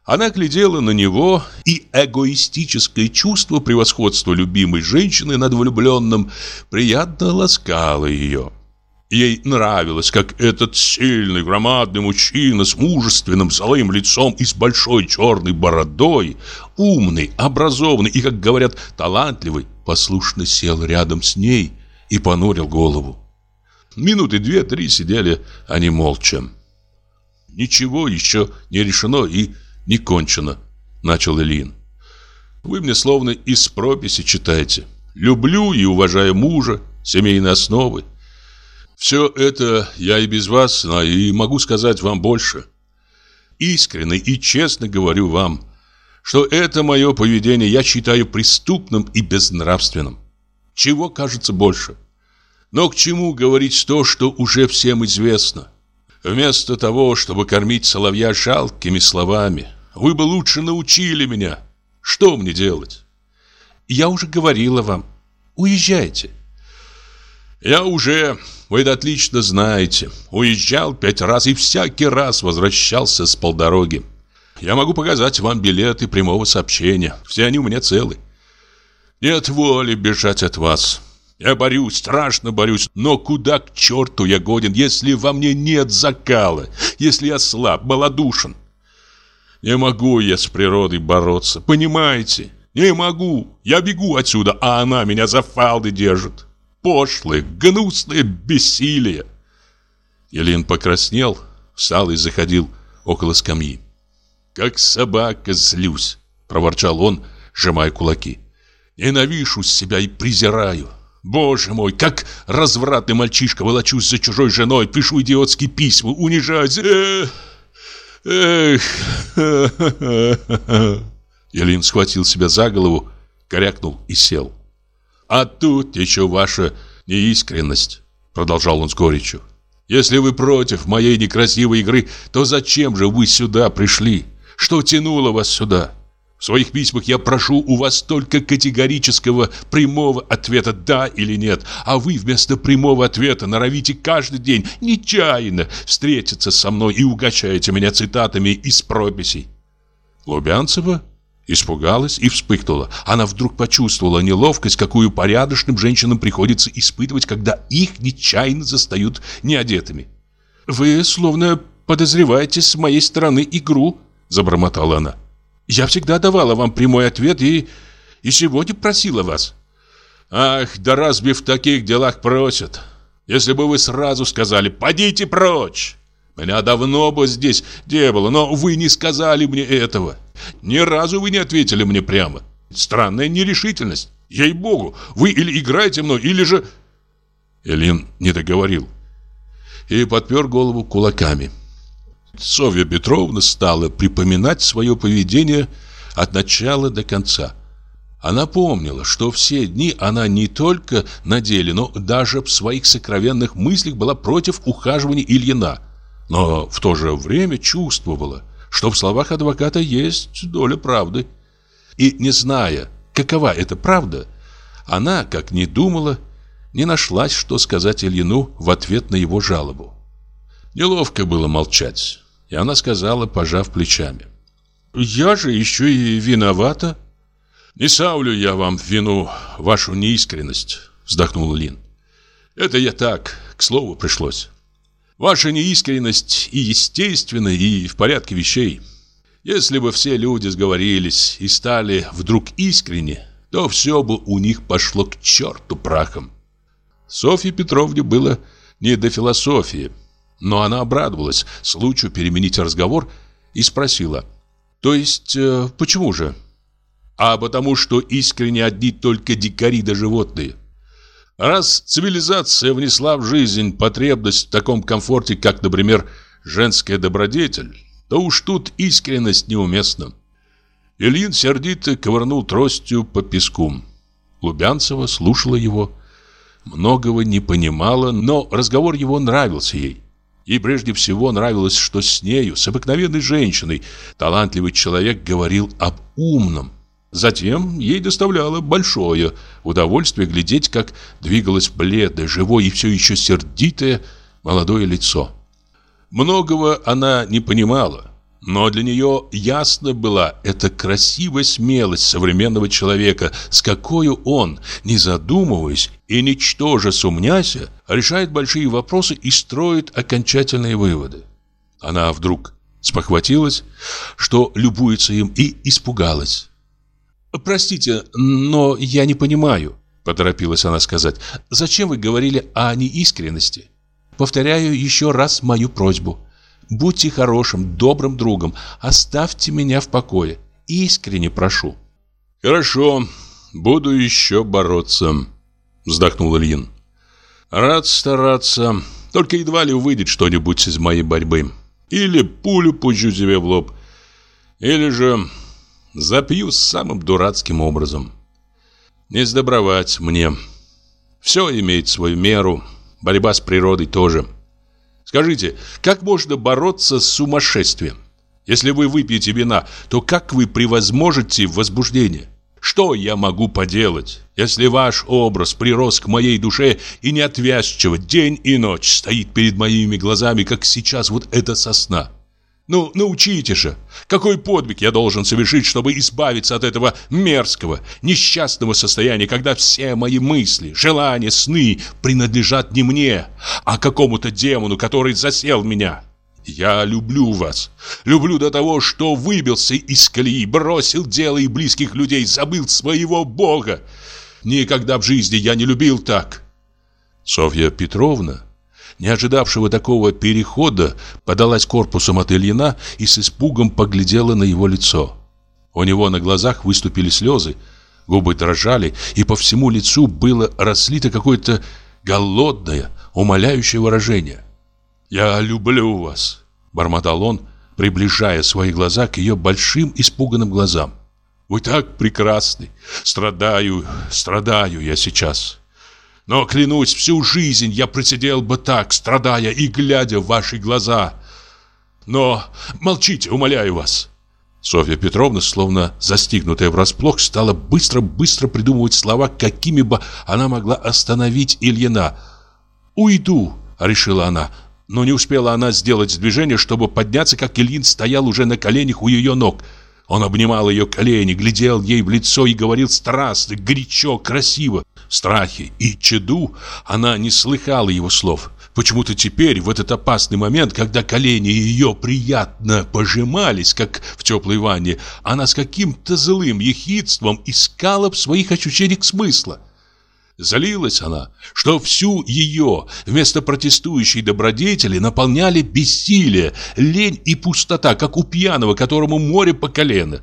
Она глядела на него, и эгоистическое чувство превосходства любимой женщины над влюбленным приятно ласкало ее. Ей нравилось, как этот сильный, громадный мужчина с мужественным злым лицом и с большой черной бородой, умный, образованный и, как говорят, талантливый, послушно сел рядом с ней и понурил голову. Минуты две-три сидели они молча. «Ничего еще не решено и не кончено», — начал Ильин. «Вы мне словно из прописи читаете. Люблю и уважаю мужа, семейные основы. Все это я и без вас знаю, и могу сказать вам больше. Искренне и честно говорю вам, что это мое поведение я считаю преступным и безнравственным. Чего кажется больше? Но к чему говорить то, что уже всем известно? Вместо того, чтобы кормить соловья жалкими словами, вы бы лучше научили меня. Что мне делать? Я уже говорила вам. Уезжайте. Я уже вы это отлично знаете. Уезжал пять раз и всякий раз возвращался с полдороги. Я могу показать вам билеты прямого сообщения. Все они у меня целы. Нет воли бежать от вас. Я борюсь, страшно борюсь, но куда к черту я годен, если во мне нет закала, если я слаб, малодушен? Не могу я с природой бороться, понимаете? Не могу. Я бегу отсюда, а она меня за фалды держит пошлое, гнусное бессилие. Елен покраснел, встал и заходил около скамьи. «Как собака злюсь!» — проворчал он, сжимая кулаки. «Ненавижу себя и презираю. Боже мой, как развратный мальчишка волочусь за чужой женой, пишу идиотские письма, унижаюсь. Эх, эх, Елин схватил себя за голову, корякнул и сел. А тут еще ваша неискренность, продолжал он с горечью. Если вы против моей некрасивой игры, то зачем же вы сюда пришли? Что тянуло вас сюда? В своих письмах я прошу у вас только категорического прямого ответа «да» или «нет», а вы вместо прямого ответа норовите каждый день нечаянно встретиться со мной и угощаете меня цитатами из прописей. Лубянцева Испугалась и вспыхнула. Она вдруг почувствовала неловкость, какую порядочным женщинам приходится испытывать, когда их нечаянно застают неодетыми. «Вы словно подозреваете с моей стороны игру», — забормотала она. «Я всегда давала вам прямой ответ и... и сегодня просила вас». «Ах, да разве в таких делах просят? Если бы вы сразу сказали «Подите прочь!» Меня давно бы здесь не было, но вы не сказали мне этого. Ни разу вы не ответили мне прямо. Странная нерешительность. Ей-богу, вы или играете мной, или же...» Элин не договорил и подпер голову кулаками. Софья Петровна стала припоминать свое поведение от начала до конца. Она помнила, что все дни она не только на деле, но даже в своих сокровенных мыслях была против ухаживания Ильина, но в то же время чувствовала, что в словах адвоката есть доля правды. И не зная, какова эта правда, она, как ни думала, не нашлась, что сказать Ильину в ответ на его жалобу. Неловко было молчать, и она сказала, пожав плечами. «Я же еще и виновата». «Не савлю я вам в вину вашу неискренность», — вздохнул Лин. «Это я так, к слову пришлось. Ваша неискренность и естественна, и в порядке вещей. Если бы все люди сговорились и стали вдруг искренни, то все бы у них пошло к черту прахом». Софье Петровне было не до философии, но она обрадовалась случаю переменить разговор и спросила, «То есть, э, почему же?» а потому что искренне одни только дикари да животные. Раз цивилизация внесла в жизнь потребность в таком комфорте, как, например, женская добродетель, то уж тут искренность неуместна. Ильин сердито ковырнул тростью по песку. Лубянцева слушала его, многого не понимала, но разговор его нравился ей. И прежде всего нравилось, что с нею, с обыкновенной женщиной, талантливый человек говорил об умном, Затем ей доставляло большое удовольствие глядеть, как двигалось бледное, живое и все еще сердитое молодое лицо. Многого она не понимала, но для нее ясно была эта красивая смелость современного человека, с какой он, не задумываясь и ничтоже сумняся, решает большие вопросы и строит окончательные выводы. Она вдруг спохватилась, что любуется им, и испугалась. «Простите, но я не понимаю», — поторопилась она сказать. «Зачем вы говорили о неискренности? Повторяю еще раз мою просьбу. Будьте хорошим, добрым другом, оставьте меня в покое. Искренне прошу». «Хорошо, буду еще бороться», — вздохнул Ильин. «Рад стараться, только едва ли выйдет что-нибудь из моей борьбы. Или пулю пущу себе в лоб, или же Запью самым дурацким образом. Не сдобровать мне. Все имеет свою меру. Борьба с природой тоже. Скажите, как можно бороться с сумасшествием? Если вы выпьете вина, то как вы превозможете возбуждение? Что я могу поделать, если ваш образ прирос к моей душе и неотвязчиво день и ночь стоит перед моими глазами, как сейчас вот эта сосна? Ну, научите же. Какой подвиг я должен совершить, чтобы избавиться от этого мерзкого, несчастного состояния, когда все мои мысли, желания, сны принадлежат не мне, а какому-то демону, который засел меня? Я люблю вас. Люблю до того, что выбился из колеи, бросил дело и близких людей, забыл своего Бога. Никогда в жизни я не любил так. Софья Петровна не ожидавшего такого перехода, подалась корпусом от Ильина и с испугом поглядела на его лицо. У него на глазах выступили слезы, губы дрожали, и по всему лицу было разлито какое-то голодное, умоляющее выражение. «Я люблю вас», — бормотал он, приближая свои глаза к ее большим испуганным глазам. «Вы так прекрасны! Страдаю, страдаю я сейчас!» Но, клянусь, всю жизнь я просидел бы так, страдая и глядя в ваши глаза. Но молчите, умоляю вас. Софья Петровна, словно застигнутая врасплох, стала быстро-быстро придумывать слова, какими бы она могла остановить Ильина. «Уйду», — решила она, но не успела она сделать движение, чтобы подняться, как Ильин стоял уже на коленях у ее ног. Он обнимал ее колени, глядел ей в лицо и говорил страстно, горячо, красиво. В страхе и чаду она не слыхала его слов. Почему-то теперь, в этот опасный момент, когда колени ее приятно пожимались, как в теплой ванне, она с каким-то злым ехидством искала в своих ощущениях смысла. Злилась она, что всю ее вместо протестующей добродетели наполняли бессилие, лень и пустота, как у пьяного, которому море по колено.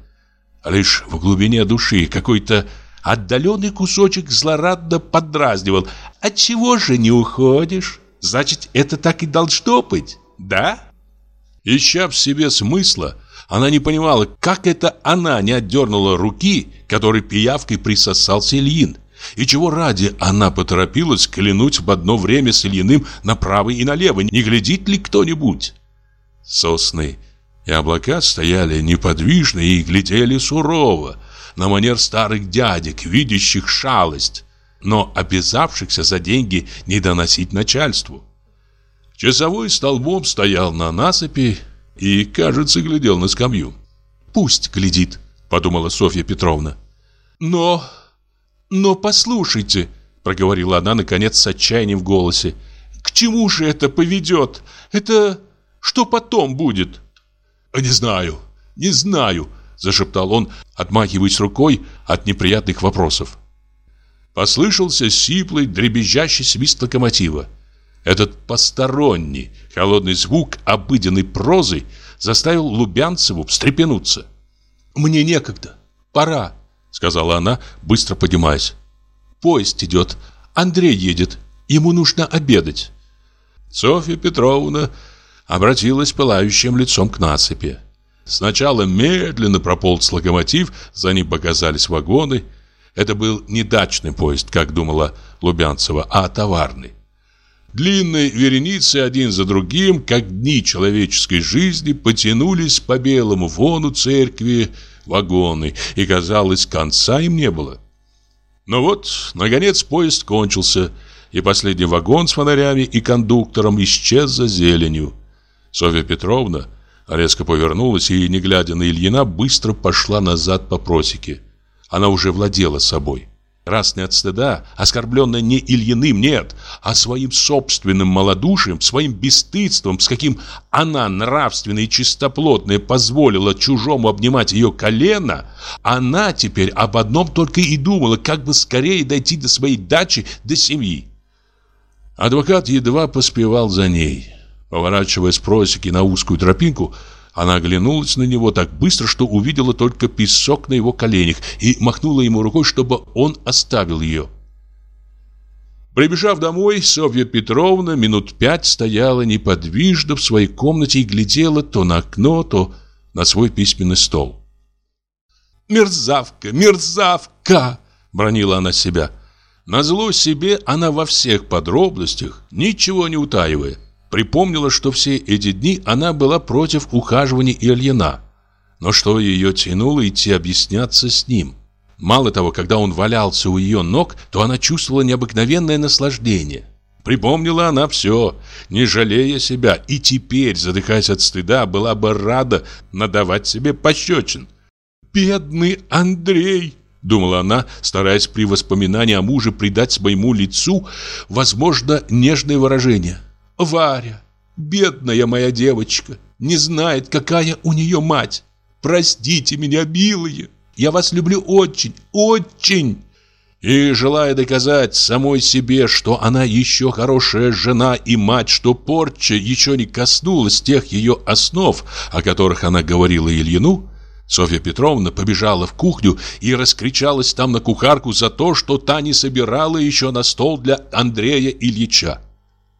Лишь в глубине души какой-то отдаленный кусочек злорадно подразнивал. «Отчего же не уходишь? Значит, это так и должно быть, да?» Ища в себе смысла, она не понимала, как это она не отдернула руки, которой пиявкой присосался Ильин. И чего ради она поторопилась клянуть в одно время с Ильиным направо и налево, не глядит ли кто-нибудь? Сосны и облака стояли неподвижно и глядели сурово, на манер старых дядек, видящих шалость, но обязавшихся за деньги не доносить начальству. Часовой столбом стоял на насыпи и, кажется, глядел на скамью. «Пусть глядит», — подумала Софья Петровна. «Но «Но послушайте», — проговорила она, наконец, с отчаянием в голосе, «к чему же это поведет? Это что потом будет?» «Не знаю, не знаю», — зашептал он, отмахиваясь рукой от неприятных вопросов. Послышался сиплый, дребезжащий свист локомотива. Этот посторонний, холодный звук обыденной прозы заставил Лубянцеву встрепенуться. «Мне некогда. Пора сказала она, быстро поднимаясь. Поезд идет. Андрей едет. Ему нужно обедать. Софья Петровна обратилась пылающим лицом к насыпи. Сначала медленно прополз локомотив, за ним показались вагоны. Это был не дачный поезд, как думала Лубянцева, а товарный. Длинные вереницы один за другим, как дни человеческой жизни, потянулись по белому вону церкви, вагоны, и, казалось, конца им не было. Но вот, наконец, поезд кончился, и последний вагон с фонарями и кондуктором исчез за зеленью. Софья Петровна резко повернулась и, не глядя на Ильина, быстро пошла назад по просеке. Она уже владела собой. Не от стыда, оскорбленная не Ильиным, нет, а своим собственным малодушием, своим бесстыдством, с каким она, нравственная и чистоплотная, позволила чужому обнимать ее колено, она теперь об одном только и думала, как бы скорее дойти до своей дачи, до семьи. Адвокат едва поспевал за ней. Поворачивая с просеки на узкую тропинку, она оглянулась на него так быстро, что увидела только песок на его коленях и махнула ему рукой, чтобы он оставил ее. Прибежав домой, Софья Петровна минут пять стояла неподвижно в своей комнате и глядела то на окно, то на свой письменный стол. «Мерзавка! Мерзавка!» — бронила она себя. Назло себе она во всех подробностях, ничего не утаивая, Припомнила, что все эти дни она была против ухаживания Ильина. Но что ее тянуло идти объясняться с ним? Мало того, когда он валялся у ее ног, то она чувствовала необыкновенное наслаждение. Припомнила она все, не жалея себя, и теперь, задыхаясь от стыда, была бы рада надавать себе пощечин. «Бедный Андрей!» — думала она, стараясь при воспоминании о муже придать своему лицу, возможно, нежное выражение. Варя, бедная моя девочка, не знает, какая у нее мать. Простите меня, милые, я вас люблю очень, очень. И желая доказать самой себе, что она еще хорошая жена и мать, что порча еще не коснулась тех ее основ, о которых она говорила Ильину, Софья Петровна побежала в кухню и раскричалась там на кухарку за то, что та не собирала еще на стол для Андрея Ильича.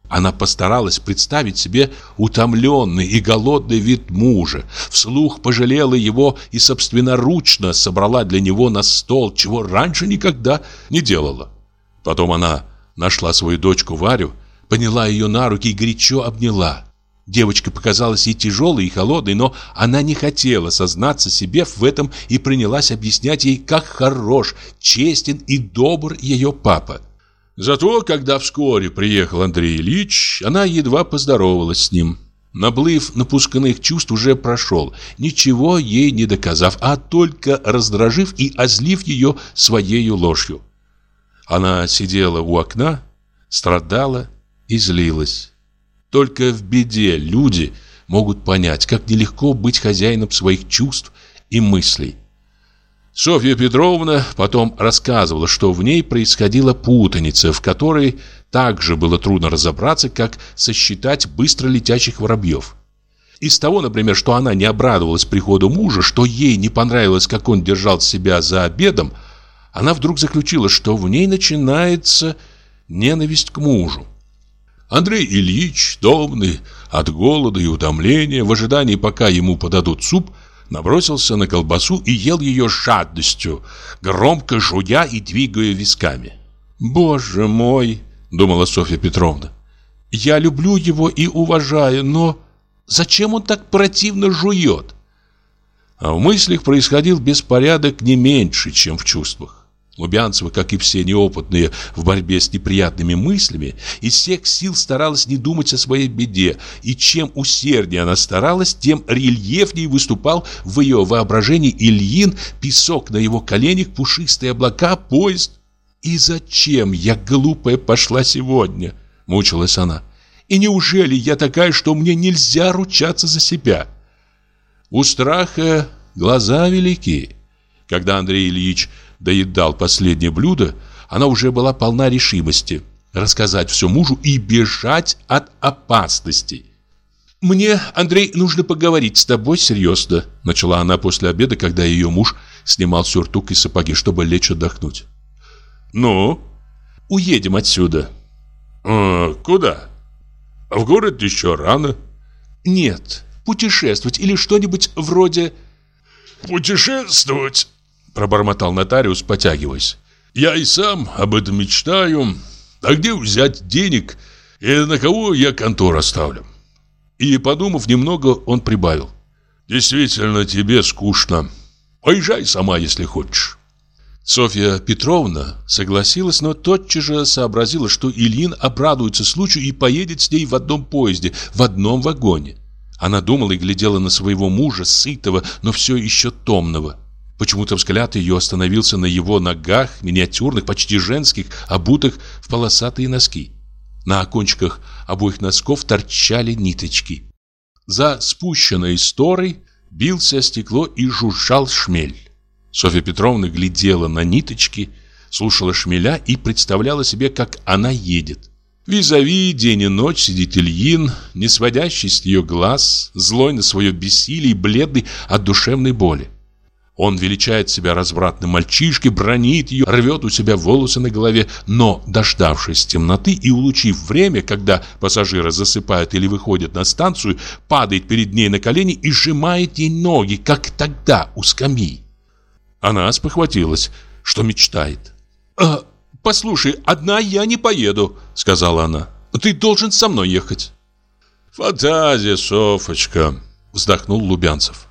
Она постаралась представить себе утомленный и голодный вид мужа, вслух пожалела его и собственноручно собрала для него на стол, чего раньше никогда не делала. Потом она нашла свою дочку Варю, поняла ее на руки и горячо обняла. Девочка показалась ей тяжелой и холодной, но она не хотела сознаться себе в этом и принялась объяснять ей, как хорош, честен и добр ее папа. Зато, когда вскоре приехал Андрей Ильич, она едва поздоровалась с ним. Наплыв напускных чувств уже прошел, ничего ей не доказав, а только раздражив и озлив ее своей ложью. Она сидела у окна, страдала и злилась. Только в беде люди могут понять, как нелегко быть хозяином своих чувств и мыслей. Софья Петровна потом рассказывала, что в ней происходила путаница, в которой также было трудно разобраться, как сосчитать быстро летящих воробьев. Из того, например, что она не обрадовалась приходу мужа, что ей не понравилось, как он держал себя за обедом, она вдруг заключила, что в ней начинается ненависть к мужу. Андрей Ильич, томный, от голода и утомления, в ожидании, пока ему подадут суп, набросился на колбасу и ел ее жадностью, громко жуя и двигая висками. «Боже мой!» — думала Софья Петровна. «Я люблю его и уважаю, но зачем он так противно жует?» А в мыслях происходил беспорядок не меньше, чем в чувствах. Лубянцева, как и все неопытные в борьбе с неприятными мыслями, из всех сил старалась не думать о своей беде, и чем усерднее она старалась, тем рельефнее выступал в ее воображении Ильин, песок на его коленях, пушистые облака, поезд. «И зачем я, глупая, пошла сегодня?» – мучилась она. «И неужели я такая, что мне нельзя ручаться за себя?» У страха глаза велики. Когда Андрей Ильич доедал последнее блюдо, она уже была полна решимости рассказать все мужу и бежать от опасностей. «Мне, Андрей, нужно поговорить с тобой серьезно», начала она после обеда, когда ее муж снимал сюртук и сапоги, чтобы лечь отдохнуть. «Ну?» «Уедем отсюда». «А, куда? В город еще рано». «Нет, путешествовать или что-нибудь вроде...» «Путешествовать?» Пробормотал нотариус, потягиваясь. «Я и сам об этом мечтаю. А где взять денег и на кого я контор оставлю?» И, подумав немного, он прибавил. «Действительно, тебе скучно. Поезжай сама, если хочешь». Софья Петровна согласилась, но тотчас же сообразила, что Ильин обрадуется случаю и поедет с ней в одном поезде, в одном вагоне. Она думала и глядела на своего мужа, сытого, но все еще томного. Почему-то взгляд ее остановился на его ногах, миниатюрных, почти женских, обутых в полосатые носки. На кончиках обоих носков торчали ниточки. За спущенной сторой бился стекло и жужжал шмель. Софья Петровна глядела на ниточки, слушала шмеля и представляла себе, как она едет. Визави день и ночь сидит Ильин, не сводящий с ее глаз, злой на свое бессилие и бледный от душевной боли. Он величает себя развратным мальчишкой, бронит ее, рвет у себя волосы на голове, но, дождавшись темноты и улучив время, когда пассажиры засыпают или выходят на станцию, падает перед ней на колени и сжимает ей ноги, как тогда у скамьи. Она спохватилась, что мечтает. «А, «Послушай, одна я не поеду», — сказала она. «Ты должен со мной ехать». «Фантазия, Софочка», — вздохнул Лубянцев.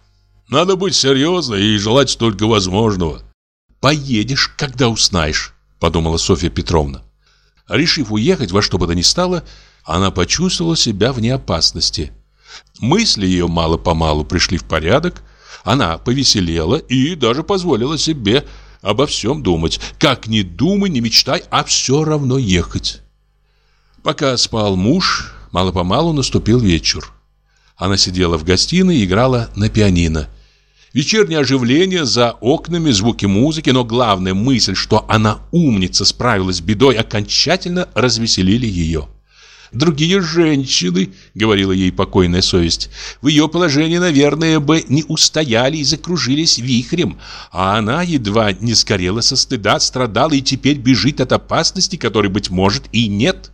Надо быть серьезной и желать только возможного. Поедешь, когда узнаешь, подумала Софья Петровна. Решив уехать во что бы то ни стало, она почувствовала себя вне опасности. Мысли ее мало-помалу пришли в порядок, она повеселела и даже позволила себе обо всем думать. Как ни думай, не мечтай, а все равно ехать. Пока спал муж, мало-помалу наступил вечер. Она сидела в гостиной и играла на пианино. Вечернее оживление за окнами, звуки музыки, но главная мысль, что она умница, справилась с бедой, окончательно развеселили ее. «Другие женщины», — говорила ей покойная совесть, «в ее положении, наверное, бы не устояли и закружились вихрем, а она едва не сгорела со стыда, страдала и теперь бежит от опасности, которой, быть может, и нет».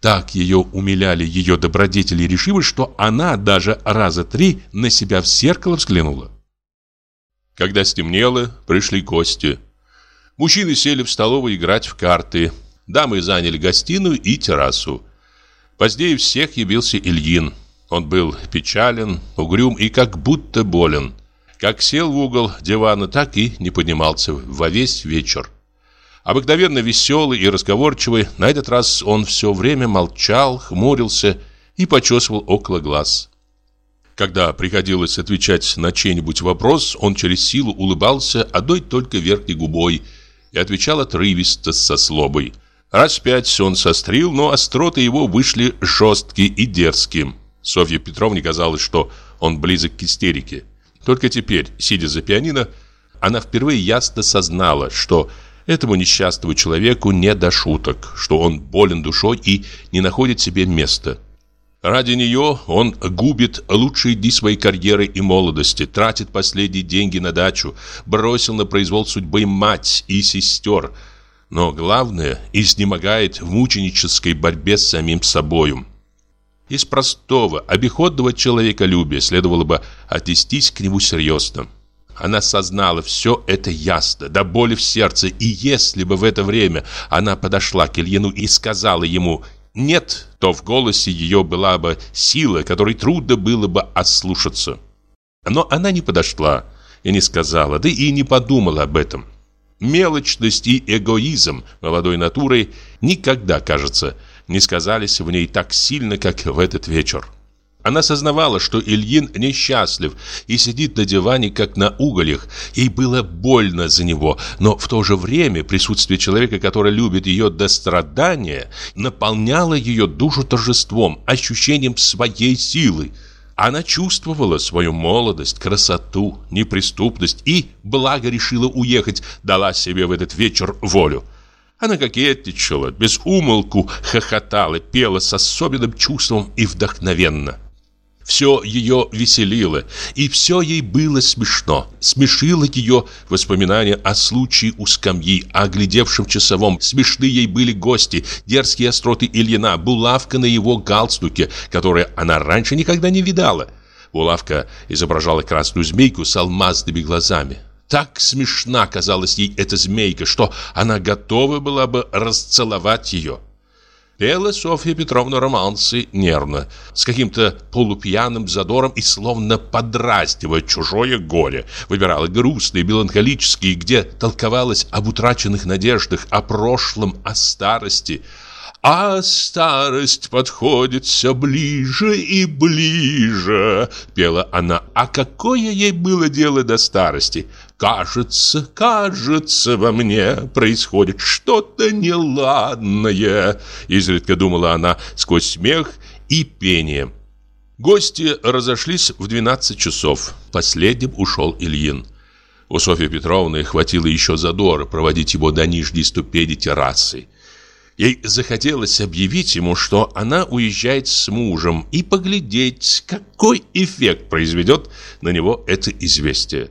Так ее умиляли ее добродетели и решимость, что она даже раза три на себя в зеркало взглянула. Когда стемнело, пришли гости. Мужчины сели в столовой играть в карты. Дамы заняли гостиную и террасу. Позднее всех явился Ильин. Он был печален, угрюм и как будто болен. Как сел в угол дивана, так и не поднимался во весь вечер. Обыкновенно веселый и разговорчивый, на этот раз он все время молчал, хмурился и почесывал около глаз. Когда приходилось отвечать на чей-нибудь вопрос, он через силу улыбался одной только верхней губой и отвечал отрывисто со слобой. Раз пять он сострил, но остроты его вышли жесткие и дерзкие. Софье Петровне казалось, что он близок к истерике. Только теперь, сидя за пианино, Она впервые ясно сознала, что этому несчастному человеку не до шуток, что он болен душой и не находит себе места. Ради нее он губит лучшие дни своей карьеры и молодости, тратит последние деньги на дачу, бросил на произвол судьбы мать и сестер, но главное, изнемогает в мученической борьбе с самим собою. Из простого, обиходного человеколюбия следовало бы отнестись к нему серьезно. Она сознала все это ясно, до боли в сердце, и если бы в это время она подошла к Ильину и сказала ему «нет», то в голосе ее была бы сила, которой трудно было бы ослушаться. Но она не подошла и не сказала, да и не подумала об этом. Мелочность и эгоизм молодой натуры никогда, кажется, не сказались в ней так сильно, как в этот вечер. Она сознавала, что Ильин несчастлив и сидит на диване, как на угольях. Ей было больно за него, но в то же время присутствие человека, который любит ее до страдания, наполняло ее душу торжеством, ощущением своей силы. Она чувствовала свою молодость, красоту, неприступность и, благо решила уехать, дала себе в этот вечер волю. Она кокетничала, без умолку хохотала, пела с особенным чувством и вдохновенно. Все ее веселило, и все ей было смешно. Смешило ее воспоминания о случае у скамьи, о глядевшем часовом. Смешны ей были гости, дерзкие остроты Ильина, булавка на его галстуке, которые она раньше никогда не видала. Булавка изображала красную змейку с алмазными глазами. Так смешна казалась ей эта змейка, что она готова была бы расцеловать ее. Пела Софья Петровна романсы нервно, с каким-то полупьяным задором и словно подразнивая чужое горе. Выбирала грустные, меланхолические, где толковалось об утраченных надеждах, о прошлом, о старости – а старость подходит все ближе и ближе, пела она. А какое ей было дело до старости? Кажется, кажется, во мне происходит что-то неладное, изредка думала она сквозь смех и пение. Гости разошлись в 12 часов. Последним ушел Ильин. У Софьи Петровны хватило еще задора проводить его до нижней ступени террасы. Ей захотелось объявить ему, что она уезжает с мужем и поглядеть, какой эффект произведет на него это известие.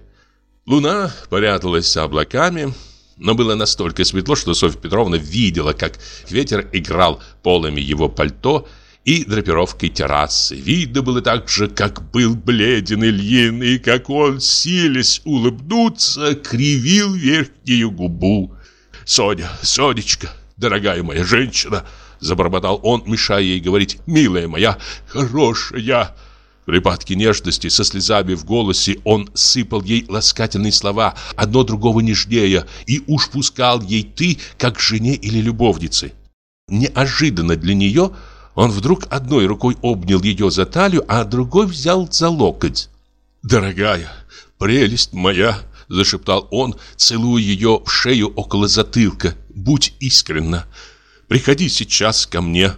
Луна пряталась за облаками, но было настолько светло, что Софья Петровна видела, как ветер играл полами его пальто и драпировкой террасы. Видно было также, как был бледен Ильин, и как он, силясь улыбнуться, кривил верхнюю губу. «Соня, Сонечка!» дорогая моя женщина!» Забормотал он, мешая ей говорить «Милая моя, хорошая!» Припадке нежности, со слезами в голосе, он сыпал ей ласкательные слова, одно другого нежнее, и уж пускал ей «ты», как жене или любовнице. Неожиданно для нее он вдруг одной рукой обнял ее за талию, а другой взял за локоть. «Дорогая, прелесть моя!» – зашептал он, целуя ее в шею около затылка. «Будь искренна. Приходи сейчас ко мне».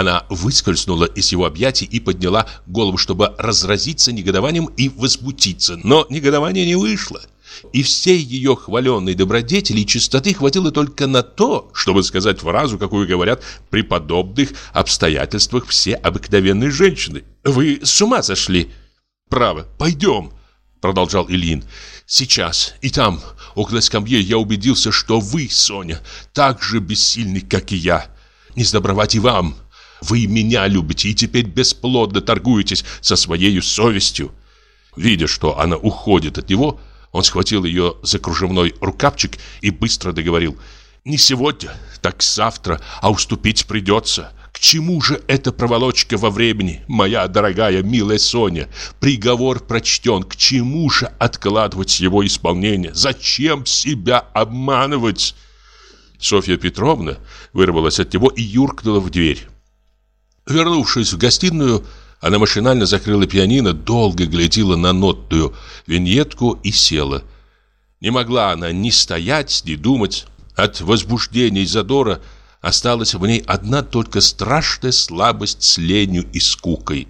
Она выскользнула из его объятий и подняла голову, чтобы разразиться негодованием и возмутиться. Но негодование не вышло. И всей ее хваленной добродетели и чистоты хватило только на то, чтобы сказать фразу, какую говорят при подобных обстоятельствах все обыкновенные женщины. «Вы с ума сошли?» «Право, пойдем», — продолжал Ильин. Сейчас и там, около скамьи, я убедился, что вы, Соня, так же бессильны, как и я. Не сдобровать и вам. Вы меня любите и теперь бесплодно торгуетесь со своей совестью. Видя, что она уходит от него, он схватил ее за кружевной рукавчик и быстро договорил. «Не сегодня, так завтра, а уступить придется чему же эта проволочка во времени, моя дорогая, милая Соня? Приговор прочтен, к чему же откладывать его исполнение? Зачем себя обманывать? Софья Петровна вырвалась от него и юркнула в дверь. Вернувшись в гостиную, она машинально закрыла пианино, долго глядела на нотную виньетку и села. Не могла она ни стоять, ни думать. От возбуждения и задора – Осталась в ней одна только страшная слабость с ленью и скукой.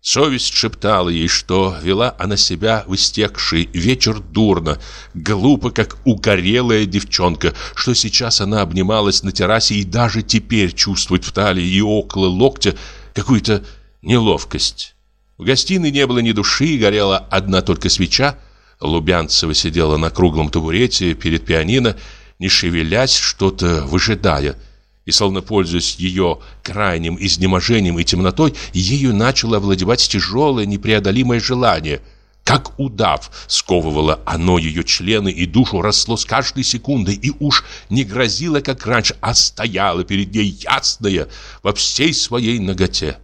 Совесть шептала ей, что вела она себя в истекший вечер дурно, глупо, как угорелая девчонка, что сейчас она обнималась на террасе и даже теперь чувствует в талии и около локтя какую-то неловкость. В гостиной не было ни души, горела одна только свеча. Лубянцева сидела на круглом табурете перед пианино, не шевелясь, что-то выжидая – и, словно пользуясь ее крайним изнеможением и темнотой, ею начало овладевать тяжелое непреодолимое желание. Как удав, сковывало оно ее члены и душу, росло с каждой секундой и уж не грозило, как раньше, а стояло перед ней ясное во всей своей ноготе.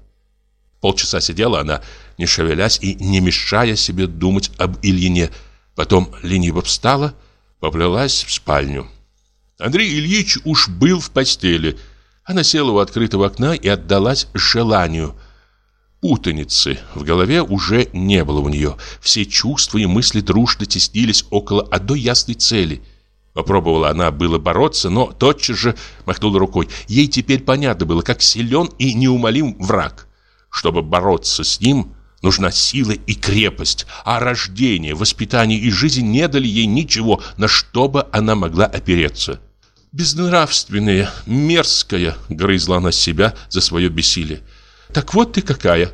Полчаса сидела она, не шевелясь и не мешая себе думать об Ильине. Потом лениво встала, поплелась в спальню. Андрей Ильич уж был в постели. Она села у открытого окна и отдалась желанию. Путаницы в голове уже не было у нее. Все чувства и мысли дружно теснились около одной ясной цели. Попробовала она было бороться, но тотчас же махнула рукой. Ей теперь понятно было, как силен и неумолим враг. Чтобы бороться с ним, нужна сила и крепость, а рождение, воспитание и жизнь не дали ей ничего, на что бы она могла опереться безнравственная, мерзкая!» — грызла она себя за свое бессилие. «Так вот ты какая!»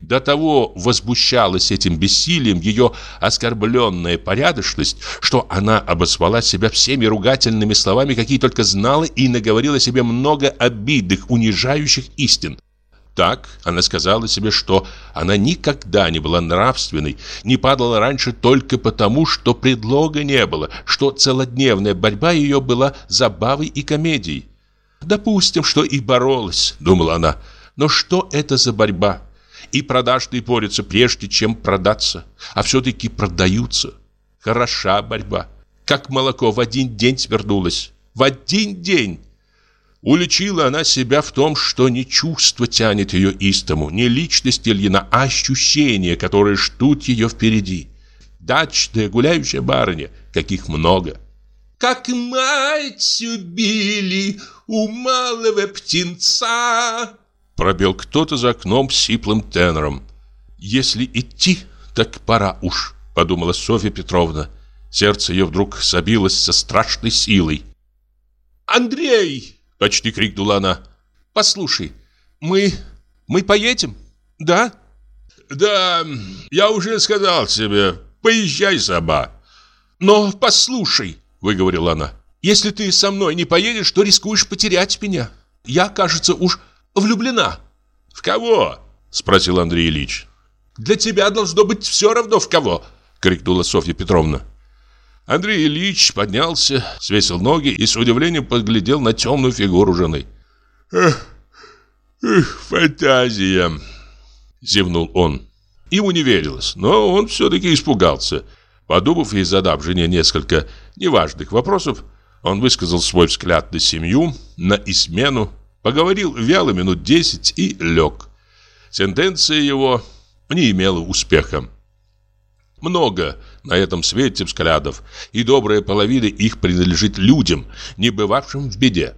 До того возмущалась этим бессилием ее оскорбленная порядочность, что она обозвала себя всеми ругательными словами, какие только знала, и наговорила себе много обидных, унижающих истин. Так она сказала себе, что она никогда не была нравственной, не падала раньше только потому, что предлога не было, что целодневная борьба ее была забавой и комедией. «Допустим, что и боролась», — думала она, — «но что это за борьба?» И продажные борются прежде, чем продаться, а все-таки продаются. Хороша борьба. Как молоко в один день свернулось. В один день! Уличила она себя в том, что не чувство тянет ее истому, не личность Ильина, а ощущения, которые ждут ее впереди. Дачная гуляющая барыня, каких много. Как мать убили у малого птенца, пробил кто-то за окном сиплым тенором. Если идти, так пора уж, подумала Софья Петровна. Сердце ее вдруг забилось со страшной силой. «Андрей!» Почти крикнула она. «Послушай, мы... мы поедем? Да?» «Да, я уже сказал тебе, поезжай сама». «Но послушай», — выговорила она, «если ты со мной не поедешь, то рискуешь потерять меня. Я, кажется, уж влюблена». «В кого?» — спросил Андрей Ильич. «Для тебя должно быть все равно в кого», — крикнула Софья Петровна. Андрей Ильич поднялся, свесил ноги и с удивлением поглядел на темную фигуру жены. «Эх, эх фантазия!» – зевнул он. Ему не верилось, но он все-таки испугался. Подумав и задав жене несколько неважных вопросов, он высказал свой взгляд на семью, на измену, поговорил вяло минут десять и лег. Сентенция его не имела успеха. Много на этом свете взглядов, и добрая половина их принадлежит людям, не бывавшим в беде.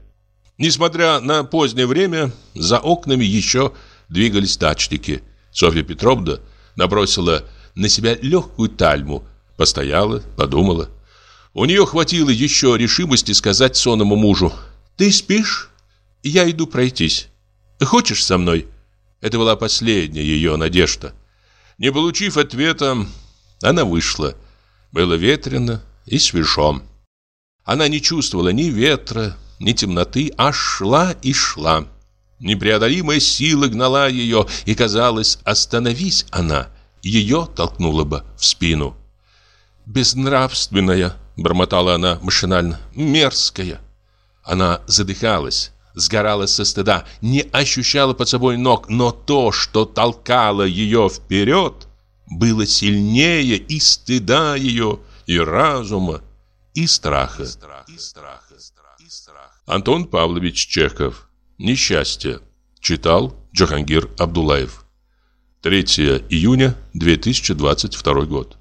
Несмотря на позднее время, за окнами еще двигались дачники. Софья Петровна набросила на себя легкую тальму, постояла, подумала. У нее хватило еще решимости сказать сонному мужу «Ты спишь? Я иду пройтись. Хочешь со мной?» Это была последняя ее надежда. Не получив ответа, она вышла. Было ветрено и свежо. Она не чувствовала ни ветра, ни темноты, а шла и шла. Непреодолимая сила гнала ее, и казалось, остановись она, ее толкнула бы в спину. «Безнравственная», — бормотала она машинально, — «мерзкая». Она задыхалась, сгорала со стыда, не ощущала под собой ног, но то, что толкало ее вперед, было сильнее и стыда ее, и разума, и страха. Антон Павлович Чехов. Несчастье. Читал Джахангир Абдулаев. 3 июня 2022 год.